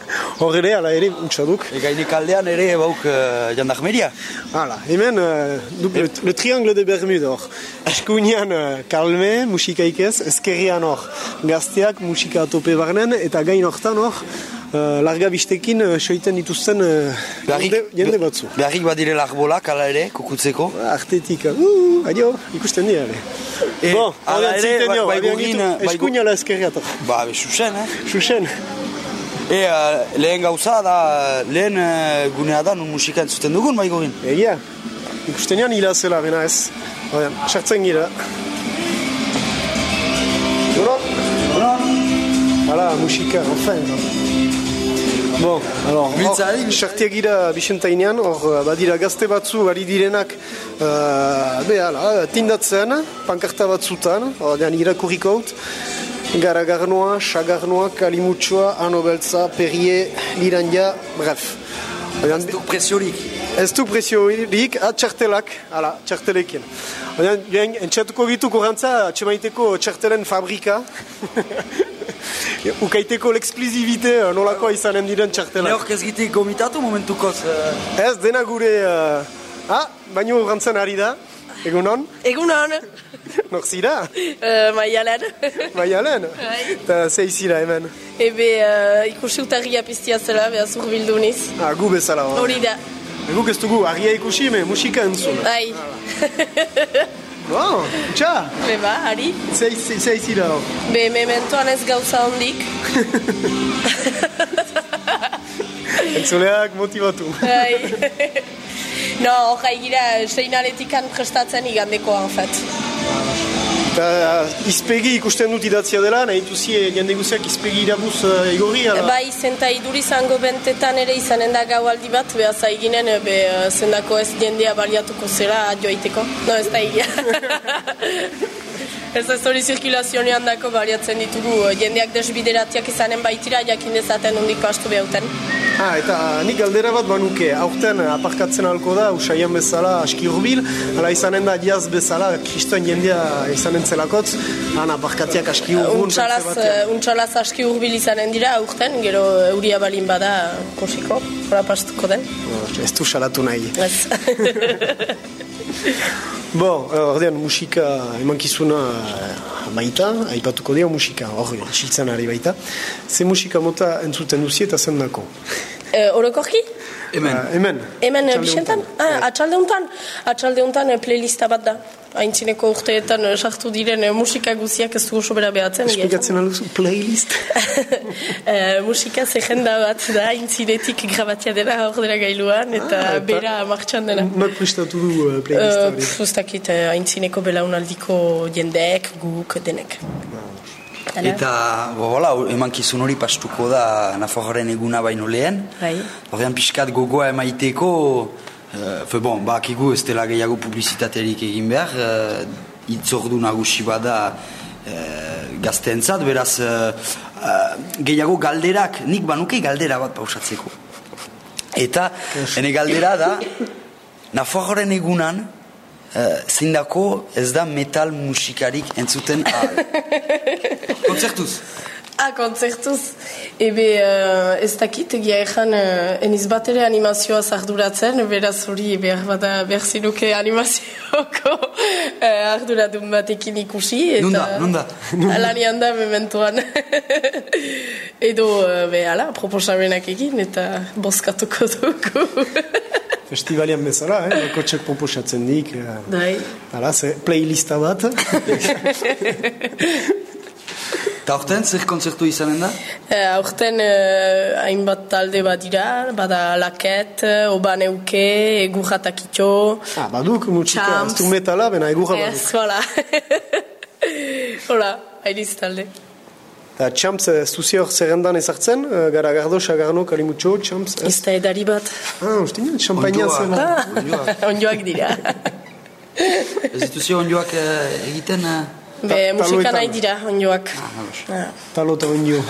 Hor ere, ala ere, untsaduk. Egainek aldean ere bauk uh, jandarmeria. Hala, hemen, uh, du, le, le triangle de Bermude hor. Eskuinean uh, kalme, musika ikez, ezkerrian hor gazteak musika atope barnen, eta gain hortan hor, uh, larga bistekin uh, soiten dituzten uh, jende, jende batzu. Beharrik badirela arbolak, ala ere, kukutzeko. Artetik, uh, adio, ikusten dira ere. E, bon, ala ere, jo, bai- abian baigugin, gitu, baigu- eskuinala ezkerriat. Ba, be, susen, eh? Susen. E, uh, lehen gauza da, lehen uh, gunea da, nun musika entzuten dugun, bai gogin. Egia, ikusten ean hila zela, bena ez. Oian, sartzen gira. Hala, musika, enfin. Bon, alors, hor, sartia gira Bixentainean, hor uh, badira gazte batzu ari direnak uh, be, hala, tindatzen, pankarta batzutan, ordean irakurriko haut, Garagarnoa, Sagarnoa, Kalimutxoa, Anobeltza, Perrie, Lirandia, bref. Ez du presiorik. Ez du presiorik, ah, txartelak, hala, txartelekin. Odean, entxatuko gitu kurantza, atxemaiteko txartelen fabrika. (laughs) Ukaiteko l'exklusivite eh, nolakoa izanen diren txartelak. Lehork ez giti gomitatu momentukoz. Uh... Ez, dena gure... Uh... Ah, baino urrantzen ari da. Egunon? Egunon. Nor zira? Uh, (laughs) Maialen. (laughs) Maialen? Eta zei zira hemen? Ebe uh, ikusi utarria piztia zela, behaz urbildu niz. Ah, gu bezala hor. Hori da. Guk ez dugu, argia ikusi, me musika entzun. Ai. Bon, txa! Be ba, ari. Zei, zei, zei zira hor. Be, mementoan ez gauza hondik. (laughs) Entzuleak motivatu. (laughs) Ai. no, hori gira, seinaletikan prestatzen igandeko, en fait. Eta uh, izpegi ikusten dut idatzia dela, nahi duzi jende guziak izpegi irabuz uh, igorri, ala? Bai, zenta iduri zango bentetan ere izanen da gaualdi bat, beha zaiginen, be, eh, zendako ez jendea baliatuko zela joaiteko. No, ez da egia. (laughs) ez ez hori zirkulazionean dako baliatzen ditugu, eh, jendeak desbideratiak izanen baitira, jakin dezaten hondik pastu behauten. Ah, eta nik galdera bat banuke, aurten aparkatzen halko da, usaian bezala aski urbil, ala izanen da diaz bezala, kristoen jendea izanen zelakotz, han aparkatiak aski urgun. Untxalaz, eh, untxalaz aski urbil izanen dira aurten, gero euria balin bada kosiko, hora pastuko den. Ez du salatu nahi. Ez. (laughs) Bon, ordean musika emankizuna eh, baita, aipatuko dira musika, hor, siltzen ari baita. Ze musika mota entzuten duzi eta zendako? Eh, orokorki? Hemen. hemen. Hemen eh, Bixentan? Ah, atxalde untan. Atxalde untan eh, playlista bat da. Aintzineko urteetan sartu diren eh, musika guziak ez dugu sobera behatzen. egia esan. Esplikatzen alduzu, playlist? (laughs) Eh, musika zehenda bat da, aintzinetik grabatia dela hor dela gailuan, eta Ah, eta- bera martxan dela. Nok prestatu du uh, playlist Uh, hori? pf, ez dakit, eh, aintzineko belaunaldiko jendeek, guk, denek. Eta, bo, bola, emankizun hori pastuko da Nafarroaren eguna baino lehen. Bai. Horrean pixkat gogoa emaiteko, uh, fe bon, bakigu ez dela gehiago publizitaterik egin behar, uh, itzordu nagusi bada uh, gazteentzat, beraz uh, uh, gehiago galderak, nik banuke galdera bat pausatzeko. Eta, ene galdera da, Nafarroaren egunan, uh, zindako ez da metal musikarik entzuten (laughs) ahal. Kontzertuz. Ah, kontzertuz. Ebe, uh, ez dakit, egia ezan, uh, eniz bat ere animazioa zarduratzen, beraz hori behar bada behar zinuke animazioko uh, (laughs) arduradun batekin ikusi. Eta, Nunda, nunda. (laughs) Alanian da, mementoan. (laughs) Edo, uh, be, ala, proposamenak egin, eta bozkatuko dugu. Festivalian bezala, eh? Bakotxek proposatzen dik. eh, Bai. Hala, ze playlista bat. Eta horten, zer kontzertu izanen da? Eh, aurten eh, hainbat talde bat dira, bada Laket, eh, Obaneuke, Egurratakitxo, Ah, baduk Champs. ez du metala, bena egurra Ez, baduk. voilà. (laughs) Hola, hainiz talde. Eta Champs ez duzi hor zerrendan ezartzen, eh, gara Gardosa, Garno, Kalimutxo, Champs. Ez da edari bat. Ah, uste nien, zela. Ah, (laughs) Onjoak dira. Ez dituzi onjoak eh, egiten... eh? Be, musika nahi dira, onjoak. Ah. Talo eta ondio.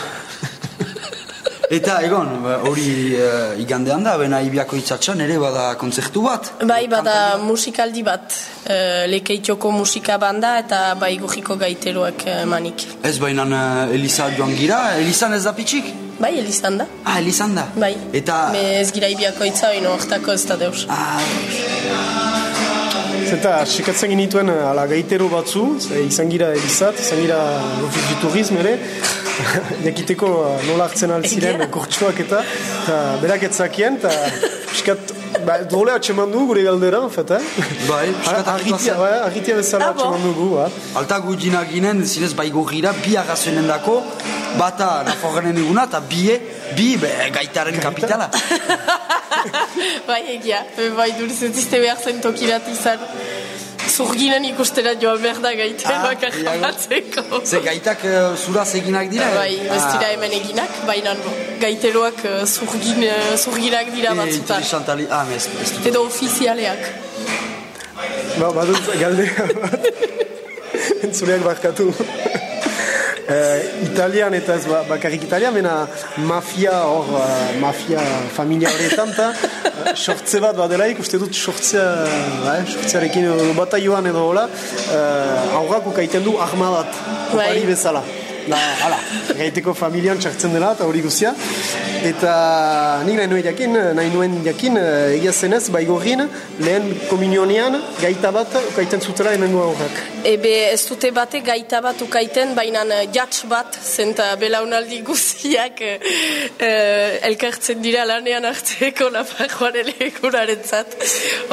Eta egon, ba, hori uh, igandean da, bena ibiako itxatxan ere bada kontzertu bat. Bai, bada musikaldi bat. Uh, Lekeitioko musika banda eta bai gujiko gaiteroak eh, manik. Ez bainan uh, Elisa joan gira, Elisan ez da pitxik? Bai, Elizan da. Ah, Elisan da. Bai. Eta... Me ez gira ibiako itza, oino, hortako ez da deus. Ah, Zeta, sekatzen genituen eh, ala gaitero batzu, ze izan gira Elizat, izan gira Office du Tourisme ere, (laughs) jakiteko eh, nola hartzen altziren kortsuak eta, eta berak etzakien, eta piskat, ba, drole atxeman du gure galdera, en fait, eh? Bai, (laughs) piskat argitia, bai, argitia bezala atxeman dugu, ba. Alta gutxina ginen, zinez baigo gira, bi arrazoenen dako, bata naforren eguna, eta bie, bi be, gaitaren kapitala. (laughs) (laughs) bai, egia. Bai, duriz ez izte behar zen tokirat izan. Zurginen ikustera joan behar da gaiteroak Ah, iago. batzeko. Ze gaitak uh, zuraz eginak dira? Bai, ez dira Ah, hemen eginak, baina no. gaiteroak eh, zurgin, eh, zurginak dira eh, batzutan. interesantali- Ah, mes, ez dut. Edo ofizialeak. Ba, badut galdera (laughs) bat. Entzuleak barkatu. Eh, italian eta ez ba- bakarrik italian, bena mafia hor, eh, mafia familia horretan, eta eh, sortze bat badelaik, uste dut sortzea, eh, sortzearekin edo bataioan edo hola, uh, aurrak ukaiten du armadat, opari bezala. Da, hala, gaiteko familian txartzen dela eta hori guzia. Eta nik nahi nuen jakin, nahi nuen jakin, eh, egia zenez, baigorrin, lehen komunionean, gaita bat ukaiten zutela hemengo aurrak. Ebe ez dute bate gaita bat ukaiten, baina eh, jats bat, zenta belaunaldi guztiak eh, eh, elkartzen dira lanean hartzeko nafarroan elekuraren zat.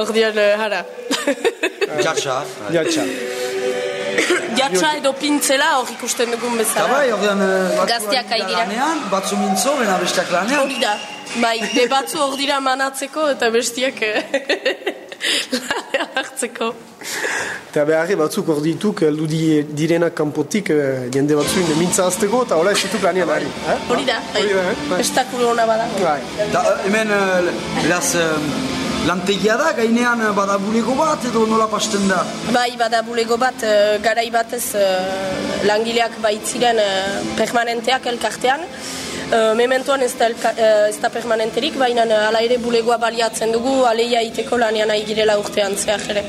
Ordean, eh, hara. Jatsa. Jatsa. Jatsa edo pintzela hor ikusten dugun bezala. bai, ordean, eh, Gazteak dira ari dira. lanean, batzu mintzo, bena besteak lanean. Hori da. Bai, be batzu hor dira manatzeko eta bestiak eh, lanean hartzeko. Eta beharri batzuk hor dituk, heldu di- direnak kanpotik, eh, jende batzuin mintza azteko, eta hola ez dituk lanean ari. Hori da, bai. Hori da? Bai. Estakulu hona bada. Bai. Eh, hemen, beraz, eh, lantegia da, gainean eh, bada bulego bat edo nola pasten da? Bai, bada bulego bat, eh, garai batez eh, langileak baitziren permanenteak elkartean. Uh, mementoan ez da, elka, ez da permanenterik, baina hala ere bulegoa baliatzen dugu, aleia iteko lanean nahi girela urtean zehar ere.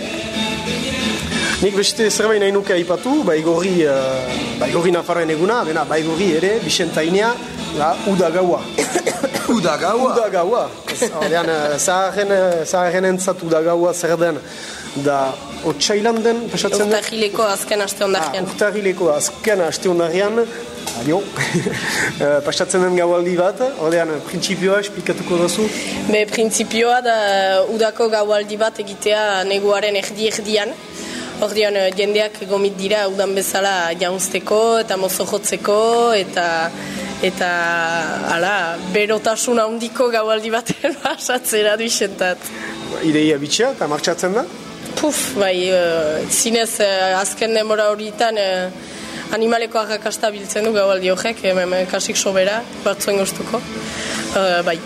Nik beste zerbait nahi nuke aipatu, baigorri, uh, baigorri nafarren eguna, bena, baigorri ere, Bixentainea, da, uda gaua. Uda gaua? Uda gaua. Ez, Ordean, eh, zaharren, eh, zaharren entzat uda gaua zer den, da, otxailan den, pasatzen den? Urtahileko azken aste ondarean. Ah, urtarrileko azken aste ondarean, adio, (laughs) eh, pasatzen den gaualdi bat, ordean, printzipioa esplikatuko duzu. Be, printzipioa da udako gaualdi bat egitea neguaren erdi-erdian. Ordean, eh, jendeak gomit dira udan bezala jaunzteko eta mozo jotzeko eta eta ala, berotasun handiko gaualdi baten (laughs) pasatzera duixentat. Ideia bitxea, eta martxatzen da? Puf, bai, eh, zinez eh, azken demora horietan eh, animaleko arrakasta biltzen du gaualdi horrek, hemen kasik sobera, batzuen gustuko. Eh, bai,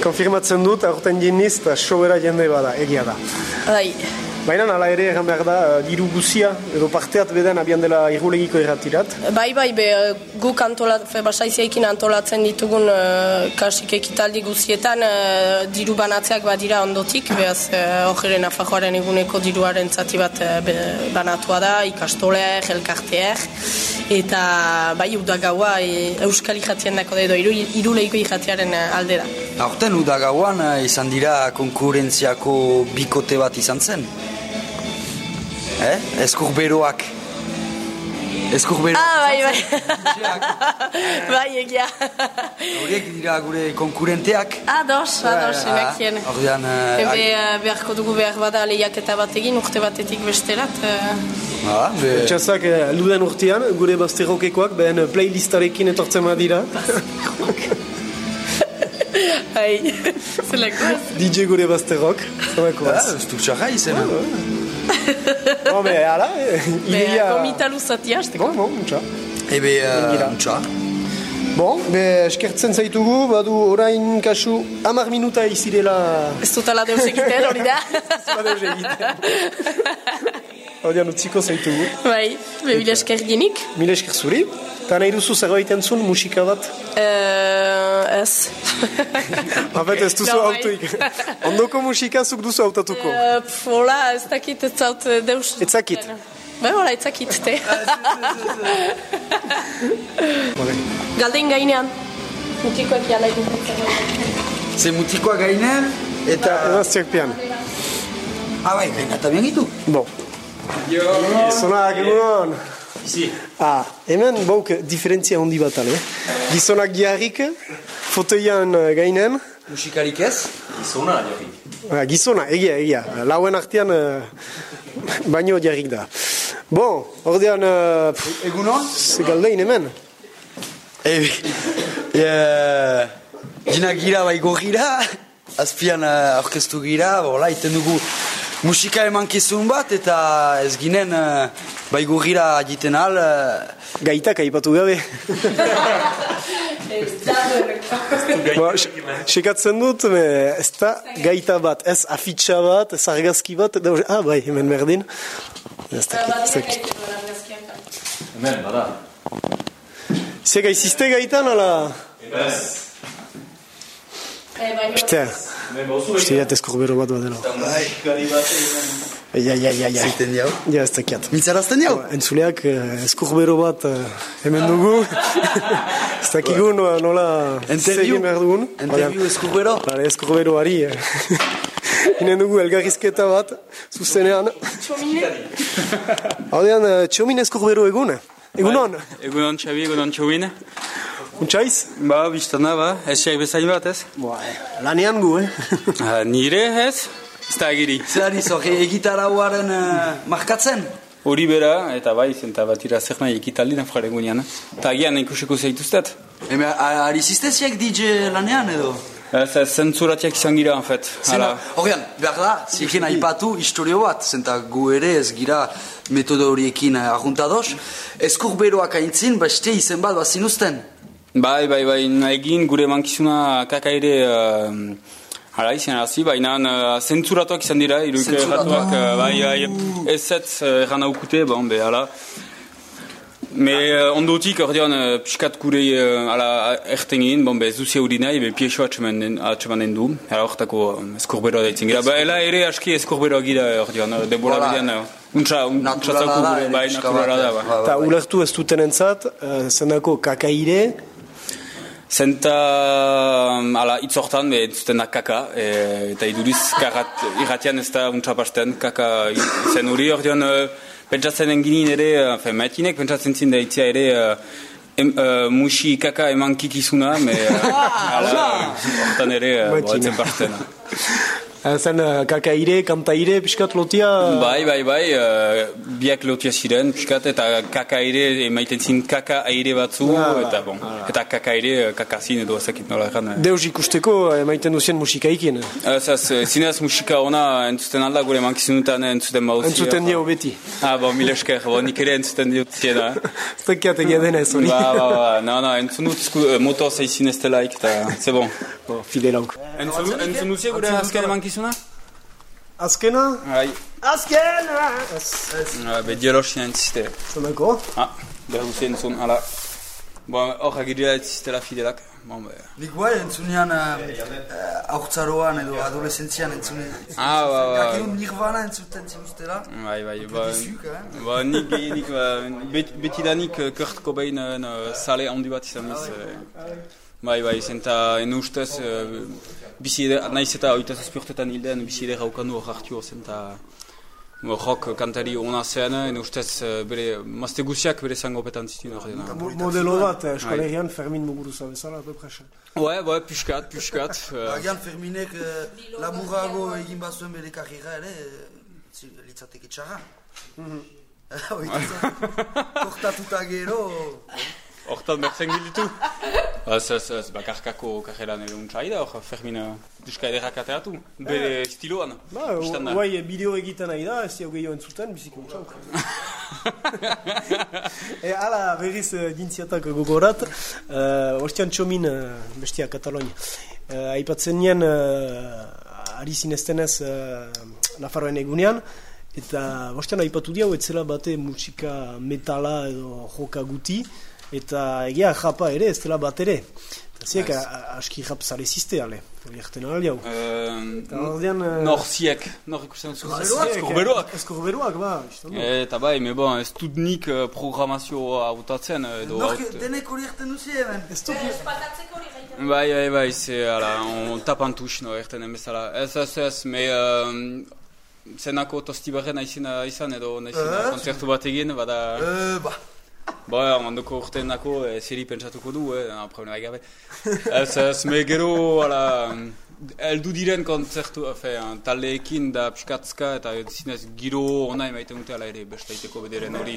Konfirmatzen dut, aurten jeniz, eta sobera jende bada, egia da. bai. Baina ala ere egan behar da, eh, diru guzia, edo parteat beden abian dela irgulegiko erratirat. Bai, bai, be, guk antolat, basaiziaikin antolatzen ditugun uh, kasik ekitaldi guzietan uh, diru banatzeak badira ondotik, behaz uh, horre nafajoaren eguneko diruaren zati bat be, banatua da, ikastoler, elkarteer, eta bai, udagaua e, euskal ikatien dako da, edo iru, iruleiko ikatiaren uh, aldera. Aurten udagauan eh, izan dira konkurentziako bikote bat izan zen. Eh? Ezkur beroak. Ezkur beroak. Ah, bai, bai. (laughs) bai, egia. Horiek dira gure konkurenteak. Ados, ados, Ah, enakien. Ordean, eh, Ebe, ai- uh, beharko dugu behar bada lehiaketa bat egin, urte batetik besterat. Uh, ah, be, Txasak, eh, luden urtean, gure bazterrokekoak, behen playlistarekin etortzen badira. Hai, (laughs) (laughs) zelako. DJ gure bazterrok, zamakoaz. ah, ez du txarra izena. Hombre, (laughs) ala, eh, Be, ideia... gomita luzatia, hasteko. Bon, bon, muntza. Ebe, uh, Begira. untxa. Bon, be, eskertzen zaitugu, badu orain kasu hamar minuta izirela... Ez dutala deus egiten, hori da. (laughs) Ez dutala deus egiten. (laughs) Hodian utziko zaitugu. Bai, bebile esker ginik. Mila esker zuri. Eta nahi duzu zerbait entzun musika bat? Uh, ez. (laughs) Hafet ez duzu autoik. Ondoko musika zuk duzu autatuko. Uh, pf, hola, ez dakit ez zaut eh, deus. Ez zakit. Bai, hola, ez zakit, te. Galdein gainean. Mutikoak jala egin. Ze mutikoa gainean, eta... Emaztiak pian. Ah, bai, gaina eta bien gitu. Bon. Gizonak, egunon. Ah, hemen bauk diferentzia handi bat ale. Gizonak giharrik, fotoian eh, gainen. Musikarik ez? Gizona, jarri. Ah, gizona, egia, egia. Lauen artean uh, baino jarrik da. Bon, ordean... Uh, Egunon? Ze galdein hemen. Ebi, gina gira bai gira, azpian uh, orkestu gira, bola, iten dugu musika emankizun bat, eta ez ginen uh, bai gira egiten al... Uh, Gaitak aipatu gabe. Ba, se- Sekatzen dut, me, ez da gaita bat, ez afitxa bat, ez argazki bat, da, ah, bai, hemen berdin. Ez ez dakit. Hemen, bada. Ze gaizizte gaitan, ala? Ez. Pite, uste jat eskurbero bat bat dela. Ja, ja, ja, ja. Zeiten diau? Ja, ez dakiat. Mitzarazten diau? Entzuleak eh, eskurbero bat eh, hemen dugu. (laughs) ez dakigu nola, egin behar dugun. Interview eskurbero? Bale, eskurberoari. Eh. (laughs) Inen dugu elgarrizketa bat, zuzenean. Haudean, eh, txomin eskurbero egun. Egunon. Egunon Xabi, egunon Txowin. Untxaiz? Ba, biztana ba, esiak bezain bat ez? Ba, lanean gu, eh? (laughs) Ah, nire ez? Ez da agiri. Zer izo, egitarauaren uh, markatzen? Hori bera, eta bai, zenta bat zer nahi ekitaldi nafgar egunean. eh? Eta agian ikusiko zaituztet. Eme, ari zizteziak DJ lanean edo? Ez, ez, zentzuratiak izan gira, en fet. Zena, horrean, behar da, zikin aipatu historio bat, zenta gu ere ez gira metodo horiekin eh, arruntados. Eskurberoak aintzin, beste izen bat bazinuzten. Bai, bai, bai, egin gure mankizuna kaka ere... Uh, Hala izan arazi, baina uh, zentzuratuak izan dira, Zentzuratuak. erratuak, uh, bai, bai, ez ez uh, erran aukute, bon, be, hala. Me uh, ondotik, ordean, uh, piskat gure uh, ala ertengin, bon, be, zuzia hori nahi, be, piexo atxemanen atxemanen du, hala hortako um, eskurberoa daitzen gira. Ba, ela ere aski eskurberoa gira, ordean, uh, debola Voilà. bidean, uh, untsa, untsa da, gure, ere, bai, naturala da, eh. ba. Eta ulertu ez duten entzat, uh, zendako kakaire, Zenta, um, ala, itzortan, be, entzuten da kaka, e, eta iduriz, karat, irratian ez da untxapasten, kaka zen hori, ordean, uh, pentsatzen enginin ere, uh, fe, maitinek, pentsatzen zin da itzia ere, uh, em, uh, musi kaka eman kikizuna, me, (laughs) uh, ala, hortan ere, uh, boatzen (laughs) uh, zen uh, kakaire, kantaire, piskat lotia... Bai, bai, bai, uh, biak lotia ziren, piskat, eta kaka ere, emaiten zin kaka aire batzu, Ah, eta bon, eta kaka ere, kakazin edo ezakit nola eh. Deus ikusteko eh, emaiten duzien musikaikin. Eh, zinez musika ona entzuten alda gure mankizunutan entzuten bauzia. Entzuten dio beti. Ah, bo, mil esker, bo, nik ere entzuten diot ziena. (laughs) Ez dakiat egia denez hori. Ba, ba, ba, no, no, entzun dut eh, motor zeizin ez delaik, eta, ze bon. (laughs) Bo, fidelauk. Entzun, entzun duzia gure azken mankizuna? Azkena? Bai. Azkena! Ez. Ah, Be, diolosina entziste. Zendako? Ah, behar duzia entzun, ala. Bo, hor agiria entzistela fidelak. Bon, be. Nik bai, entzunean uh, aurtzaroan edo adolescentzian entzunean. Ah, ba, ba. Jakin nirvana entzuten zimuztela. Bai, bai, Un ba, peu déçu, quand même. ba, nik, nik, ba, bet, betidanik eh, Kurt Cobainen uh, sale handi bat izan ez. eh. Bai, bai, zenta en ustez, uh, bizi eder, naiz eta oita zazpiurtetan hilden, bizi eder haukandu hor hartu, zenta mo, rock kantari ona zen, en ustez uh, bere, mazte guziak bere zangopetan zituen hor dena. Mo- Modelo bat, eh, eskolerian Fermin Muguruza bezala, peu près. Ouais, ouais, puskat, puskat. (laughs) eh, Agian Ferminek laburago egin bazuen bere karriera ere, eh, litzateke txarra. (laughs) Kortatuta gero... (laughs) Hortan berzen gilditu. (laughs) Ez, ez, ez, bakarkako kajeran edo untxai da, hor Fermin puska ederrak ateratu, bere stiloan. Ba, Bistan da. guai bideo egiten nahi da, ez diau gehiago entzuten, biziki untxauk. (laughs) E, ala berriz uh, dintziatak gogorat, uh, ostian txomin, uh, bestia, Katalonia. Uh, aipatzen nien, uh, ari zineztenez uh, Nafarroen egunean, eta ostian aipatu diau, etzela bate musika metala edo joka guti, eta egia japa ere, ez dela bat ere. Ziek, aski jap zare ziste, ale. Hori egiten ahal jau. Eh, ordean... eh, Nor ziek, nor ikusten zu. Eskorberoak. Eskorberoak, ba. Eta bai, me bon, ez dut nik eh, programazioa hautatzen eh. Nork denek hori erten duzi hemen. Ez du... Bai, bai, bai, ze, ala, on tapan tuš, no, erten emezala. Ez, ez, ez, me... Zenako tostibarren aizena izan edo naizena Ez. kontzertu bat egin, bada... Eh, ba. Ba, ondoko urtenako eh, zeri pentsatuko du, eh, problema gabe. Ez, ez, me gero, ala, eldu diren kontzertu, efe, taldeekin da pixkatzka, eta zinez giro ona emaiten dute, ala ere, bestaiteko bederen hori.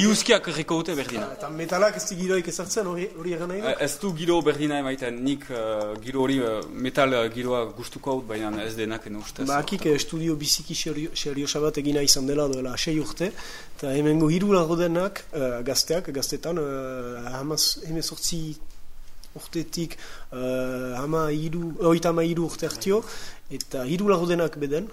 Iuzkiak erreko dute berdina. Eta metalak ez di giroik ezartzen, hori, egan nahi du? Eh, Ez du giro berdina emaiten, nik eh, giro hori, eh, metal eh, giroa gustuko hau, baina ez denak ene ustez. Ba, akik eh, estudio biziki serio- seriosa bat egina izan dela duela sei urte, eta hemengo hiru lago denak, eh, gazteak, gaztetan, uh, hamaz, hemezortzi urtetik, uh, hama hiru, oita hama hiru urte hartio, eta hiru lago denak beden,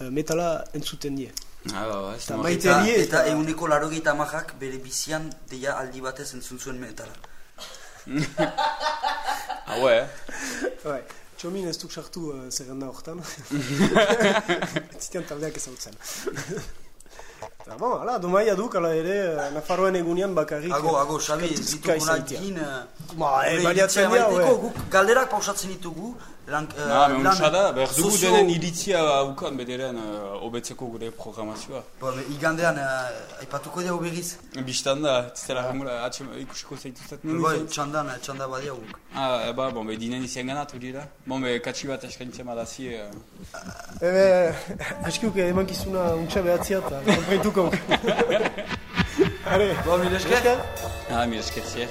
eh, metala entzuten die. Ah, ba, ba, ez Eta maite Eta, die, eta euneko larogeita amajak bere bizian deia aldi batez entzun zuen metala. (laughs) Ah, ouais, eh? Bai, txomin ez duk sartu uh, zerrenda hortan. (laughs) Zitean taldeak ezagutzen. Eta, bon, ala, domaia duk, ala ere, eh, Nafarroen egunean bakarrik... Ago, ago, Xabi, ez dituguna izaitia. egin... Ba, eh, gure baliatzen dira, eh. Guk galderak pausatzen ditugu, lan, eh, Ah, me lan untsa da, behar dugu sozio- denen iritzia ukan bederen uh, hobetzeko gure programazioa. Ba, be, igandean, eh, aipatuko dugu berriz. Bistan da, ez dela hamula, atxe ikusiko zaituztet. Bai, txandan, eh, txanda badia guk. Ah, eba, bon, be, dinen izan ganat hori da. Bon, be, katsi bat eskaintzen badazi. Uh... Ebe, askiuk eman kizuna untxa behatzia eta konpraituko. Are, Ba, mil esker. Ah, mi esker zier.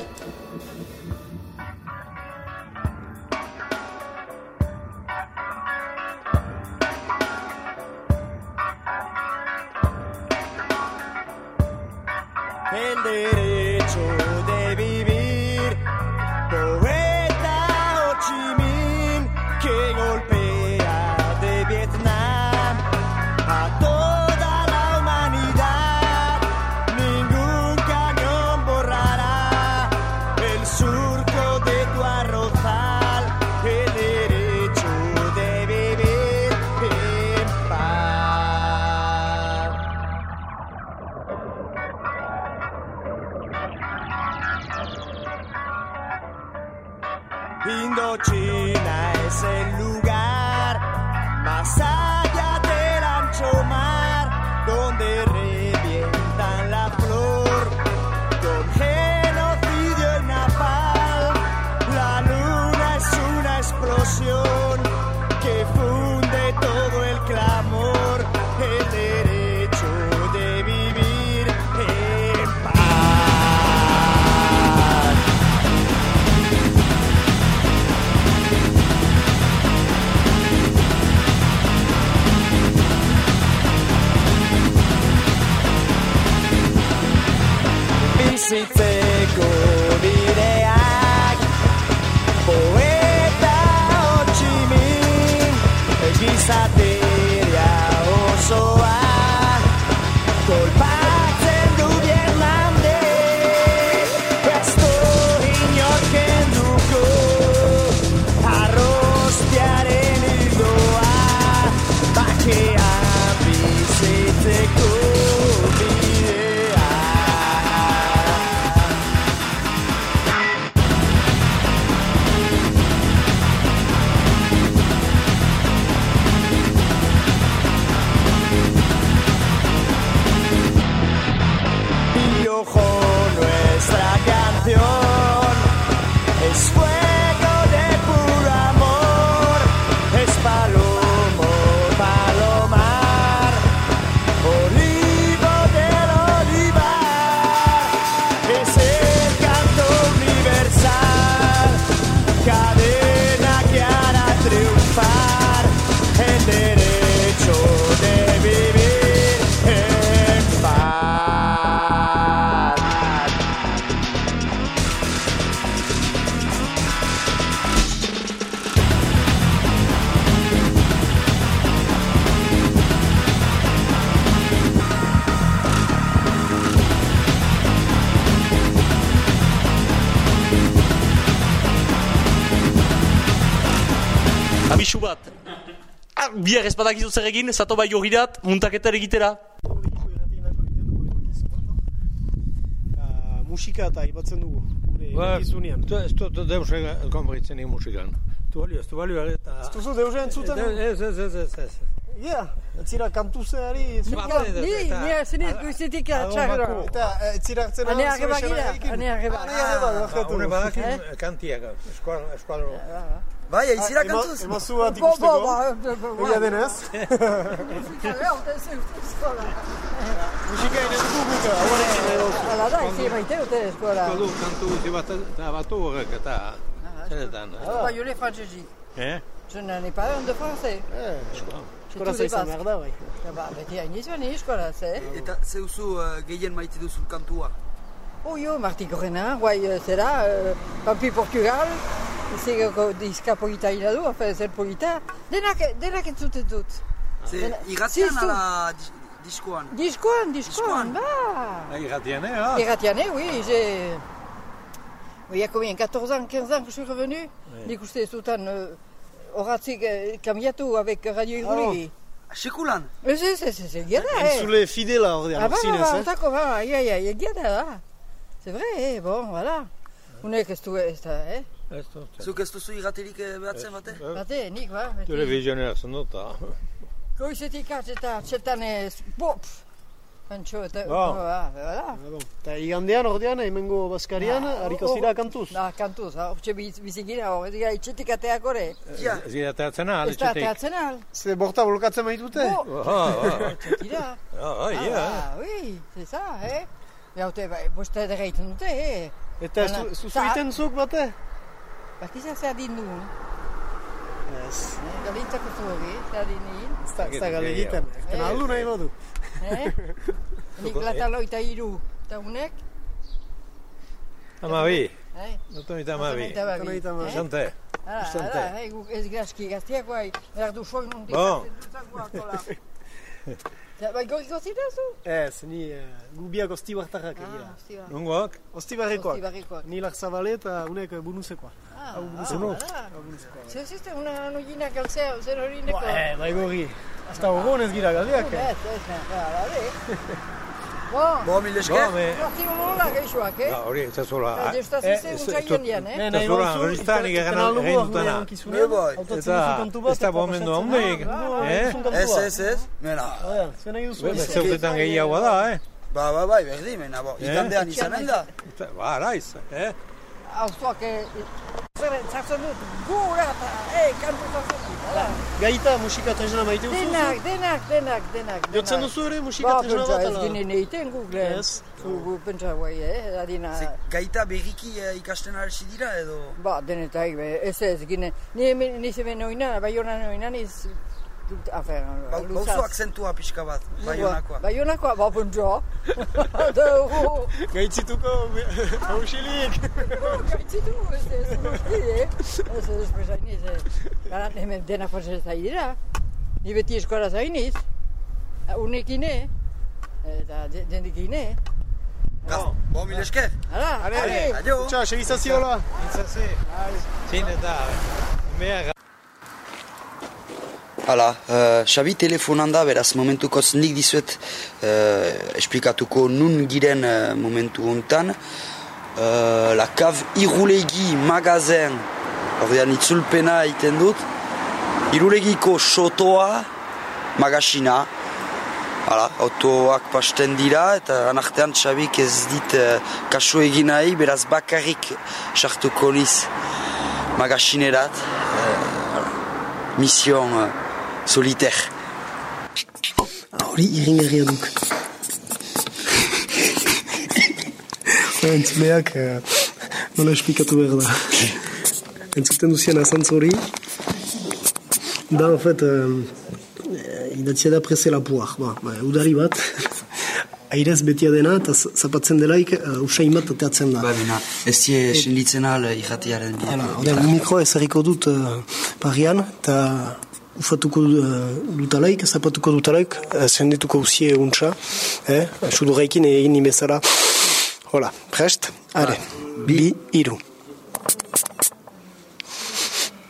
Ah, biak ez badakizu zer egin, zato bai horirat, muntaketar egitera. musika eta aipatzen dugu. Gure Ba, egizunean. Ez dut deus konferitzen egin musikan. Tu balio, ez du balio eta... Ez duzu deus entzuten? Ez, ez, ez, ez, ez. Ja, ez zira kantuzeari... Ni, ni ziniz goizetik txarra. Eta ez zira hartzen Ane arreba gira, ane arreba. Hone badakin kantiak, eskual, eskual... Bai, aizira kantuz. Emazu bat ikusteko. Egia denez. Musika inen publika, hauarekin edo. Hala da, izi maite dute eskola. Eskual du, kantu bat eta batu horrek eta... Zeretan. Ba, jo le. Eh? Je n'en pas un de français. Eskola zaizan behar da, bai. Ba, beti hain izan eskola, ze? Eta zeuzu uh, gehien maite duzu kantua? Oh, jo, Marti Gorena, guai, eh, zera, uh, Pampi Portugal, zegoko diska polita ira du, afe, zer polita, denak, denak entzuten dut. Ze, Dena- irratian Ziztu. ala dis- diskoan? Diskoan, diskoan, ba. Irratian, eh? ah. Irratiane, oui, j'ai... Il y a combien 14 ans, 15 ans que je suis revenu Nik uste zutan uh, horatzik uh, kambiatu avec Radio Iruli. Sekulan? Ez, ez, ez, ez, egia da, eh. Entzule fidela ordean, Ah, ba, zinez, ba, eh? otako, ba, ai, ai, ai, egia da, da. C'est vrai, eh, bon, voilà. Unek ez du ez da, eh. Ez dut. Zuk ez duzu irratirik eh, behatzen bate? Bate, nik, ba, beti. Televizioner zen dut, ah. Goizetik atz eta txetan ez, pop! Pantxo, eta, Ba. ba, voilà. Eta igandean ordean, hemengo Baskarian, hariko zira kantuz. Da, kantuz, ha, hortxe bizigira, hor, ez gira itxetik ateak ore. Ez gira teatzen ahal, Ez da ateatzen al. Ze borta bolkatzen baitute? Ah, ah. (laughs) Tira. Ah, ah, ja. Ah, oui, c'est ça, eh. Jaute, bai, boste ere egiten dute, eh. Eta (laughs) ez Baina, du- zuzu za- egiten zuk bate? Bakiza zer din du. Ez. Galintzako zu hori, zer din din. Ez da- ez da gale egiten. Eta aldu nahi badu. Eh? Nik lataloita iru, eta unek, Amabi. eh? Otoita amabi. Amabi. Eh? Hala, Xante. hala, eh, guk ez gazki gaztiak guai, behar du soin nundik. Bon. Bai, goriko zira zu? Ez, ni uh, gubiak ostibartarrak egira. Ostibar. Nungoak? Ostibarrekoak. Ostibarrekoak. Ni larzabale eta unek bunuzekoa. Ah, Hau ah, bunuzekoa. hala. Zer ziste, una nogina galtzea, zer hori neko? Eh, bai gori. Ez da horron ez gira galdeak. eh? Ez, ez, ez. Bon. Bo, mil esker. Bo, me- geixoak, eh? Ja, hori, ez zula. Eta deustaz izte untsa jendian, eh? Ez zula, registan egin egin dutena. Ne bai. Eta ez da momentu handik. Eh? Ez, ez, ez. Mena. Bebe, zeutetan gehiagoa da, eh? Ba, ba, bai, berdin, mena, bo. Igandean izanen da. Ba, araiz, eh? Auzoak, eh, zer, zartzen dut, gura eta, eh, kantu zartzen dut, hala. Gaita musika tresna maite duzu? Denak, denak, denak, denak. Jotzen duzu ere musika Ba, tresna bat, ez ginen egiten guk lehen. Ez. Gu, pentsa guai, eh, adina. Gaita berriki eh, ikasten arsi dira edo... Ba, denetak, be, ez ez, ginen, ni hemen, ni hemen oinan, bai honan oinan, iz, afer, Ba, Bauzu akzentua pixka bat, baionakoa. Baionakoa, ba. Dugu. Gaitzituko hausilik. Gaitzitu, ez ez, noski, eh? Ez ez, pues hainiz, eh? Garan, hemen dena frantzez zai dira. Ni beti eskola zainiz. Unekin, eh? Eta de- dendekin, eh? Gaz, bo, mil esker. Hala, Ale. Adio. Txa, segizazioa. Itzazi. Zin eta... Mea Hala, uh, Xabi telefonan da, beraz momentukoz nik dizuet uh, esplikatuko nun giren uh, momentu hontan. Uh, la Cave Irulegi magazen, ordean itzulpena egiten dut. Irulegiko sotoa, magasina, Hala, autoak pasten dira eta anartean Xabik ez dit uh, kasu egin nahi, beraz bakarrik sartuko niz magasinerat. Uh, mission uh, solitaire. Hori iringarria duk. Entzuleak eh, nola esplikatu behar da. Entzuten duzien azantz hori, da, en fait, eh, idatzia da preze lapuak, (laughs) ba, ba, udari bat, airez betia dena eta zapatzen delaik uh, usain bat ateatzen da. Babina, ez die senditzen al irratiaren bide. Hala, hori mikroa ezarriko dut uh, parian, eta ufatuko uh, dutalaik, zapatuko dutalaik, uh, sendituko usie untxa, eh? sudurraikin egin imezala. Hola, prest? Are, bi, iru.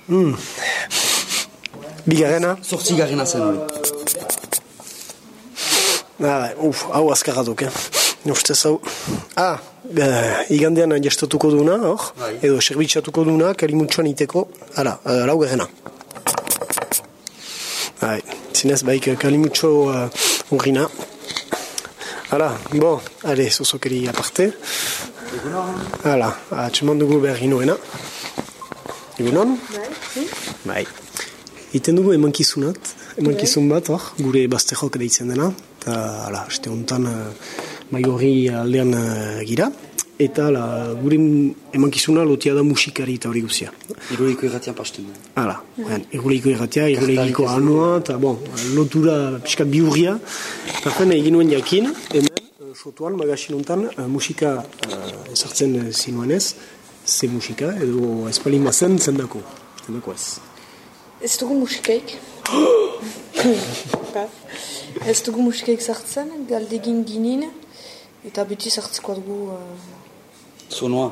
Mm. Bigarrena? Zortzigarrena zen hori. Ah, uf, hau azkarra duk, eh? Ustez hau. Ah, eh, igandean jastatuko duna, hor? Bai. Edo serbitxatuko duna, kalimutxoan iteko. Hala, uh, lau garrena. Bai, zinez, baik kalimutxo uh, urrina. Hala, bo, ale, zozokeri aparte. Hala, atxeman dugu behar ginoena. Egunon? Bai. Iten dugu emankizunat, emankizun bat, hor, gure bazterrok deitzen dena. Eta, hala, este honetan, uh, maigorri aldean uh, gira. Eta, hala, gure emankizuna lotia da musikari eta hori guzia. Iruliko irratian pasten. Hala, mm. iruleiko irratia, iruleiko anoa, eta, bon, lotura pixkat biurria. Eta, fen, egin nuen jakin, hemen, uh, sotuan, magasin honetan, uh, musika uh, ezartzen zinuenez, ze musika, edo espalin bazen, zendako. Zendako ez. Ez dugu musikaik. (laughs) Ez dugu musikaik sartzen, galdegin ginin, eta beti sartzeko dugu uh, Sonoa.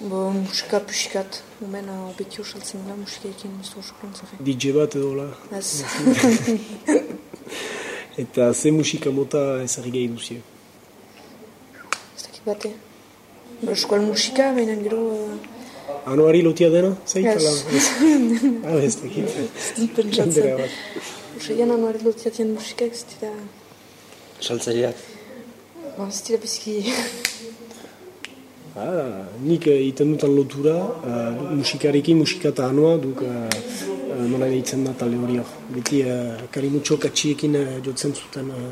bo, musika piskat. Hemen beti osaltzen da dugu sokolan zafe. DJ bat edo la. (laughs) Ez. Eta ze musika mota ezarri gehi duzie. Ez dakit bate. Ba, eskual musika, baina gero... Uh, Anuari lotia dena? Zeit? Ez. ala? Ez. Ah, ez dakit. ez dut pentsatzen. Usaian anuari lotiatien musikak ez dira... Saltzaileak. Ba, ez dira bizki... Ah, nik eh, iten dutan lotura, uh, musikarekin, musika eta anoa, duk uh, nola deitzen da talde hori hor. Beti uh, karimutxo katxiekin uh, jotzen zuten, uh,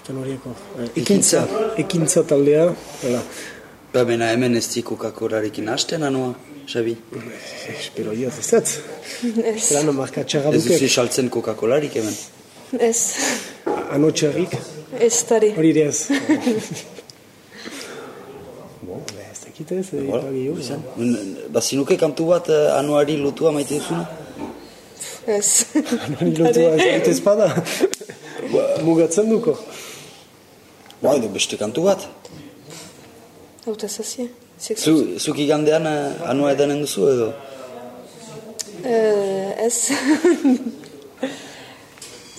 zuten horiek hor. Uh, Ekintza. Ekintza taldea, hala. Ba, bena hemen ez di Coca-Colarekin hasten anoa, Xabi. Espero diaz ez ez. Ez. Lan marka txarra Ez duzu duke. saltzen Coca-Colarik hemen. Ez. Ano txarrik, Ez tare. hori ere ez. (laughs) bon, be, ez dakit ez, Voilà, eta gehiago. izan. Bazinuke kantu bat eh, anuari lotua maite duzuna? Ez. Anuari lotua ez dakit ez bada. Mugatzen duko. Ba, edo beste kantu bat. Hauta zazie. Zu, zuk igandean eh, anua edanen duzu edo? Uh, ez. (laughs)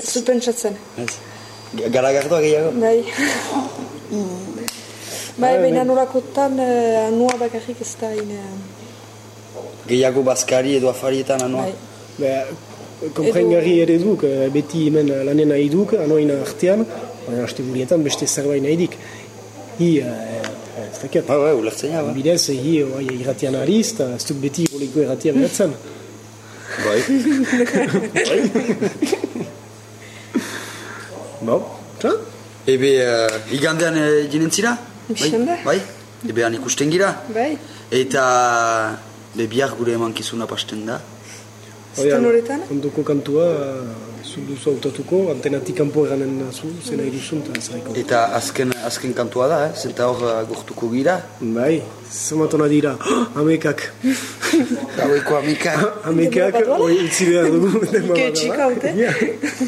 Ez dut pentsatzen. Ez. Garagardoa gehiago? Bai. Bai, baina nolakotan uh, anua bakarrik ez da ine... Gehiago bazkari edo afarietan anua? Be, komprengarri ere duk, eh, beti hemen lanen nahi duk, anoain artean, baina haste burietan beste zerbait nahi dik. Hi, eh, ez dakit. Ba, ba, ulertzen ja, ba. Bidez, hi, oai, irratian ariz, eta ez duk beti goliko irratia behatzen. Bai. Bo, tra? Ebe, uh, igandean uh, Bai? Ebe, han ikusten gira? Bai. Eta, be, bihar gure emankizuna pasten da. Zuten horretan? Ondoko kantua, eh, zu duzu hautatuko, antenatik kanpo eranen zu, zen nahi duzun, eta. Eta azken, azken kantua da, eh? Zenta hor gortuko gira. Bai, zematona dira, amekak. Gaueko amekak. Amekak, oi, utzi behar dugu. (laughs) Ike txika haute.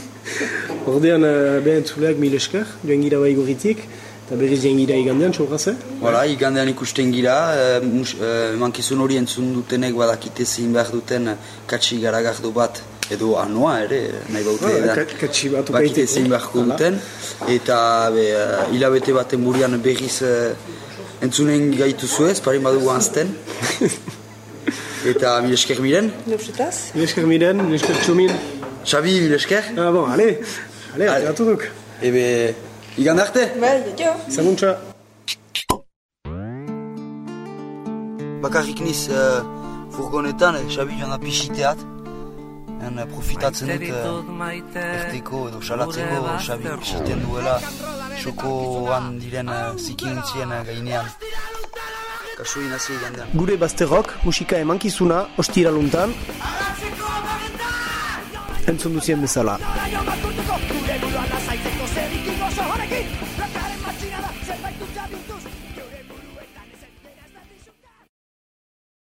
(laughs) Ordean, uh, behen zuleak mil esker, joan gira bai gorritik, eta berriz joan gira igandean, txorra ze? Voilà, igandean ikusten gira, uh, mus, uh, mankizun hori entzun dutenek badakite zein behar duten uh, katsi garagardo bat, edo anoa ere, nahi baute Ah, da. ka- katxi bat Bakite zein beharko duten, eta be, uh, hilabete baten burian berriz entzunen gaitu zuez, parin badugu anzten. (laughs) eta mil esker miren. Neusetaz? Mil esker miren, mil esker txumin. Xabi, mil esker. Ah, bon, ale, ale, ateratu duk. Ebe, igande arte. Bai, jo. Zaguntza. Bakarrik niz uh, furgonetan, eh, Xabi joan da pixiteat. En uh, profitatzen dut uh, erteko edo salatzeko Xabi pixiten duela xokoan diren uh, zikintzien uh, gainean. Kasu inazi igandean. Gure bazterrok, musika emankizuna, ostiraluntan. Entzun duzien bezala.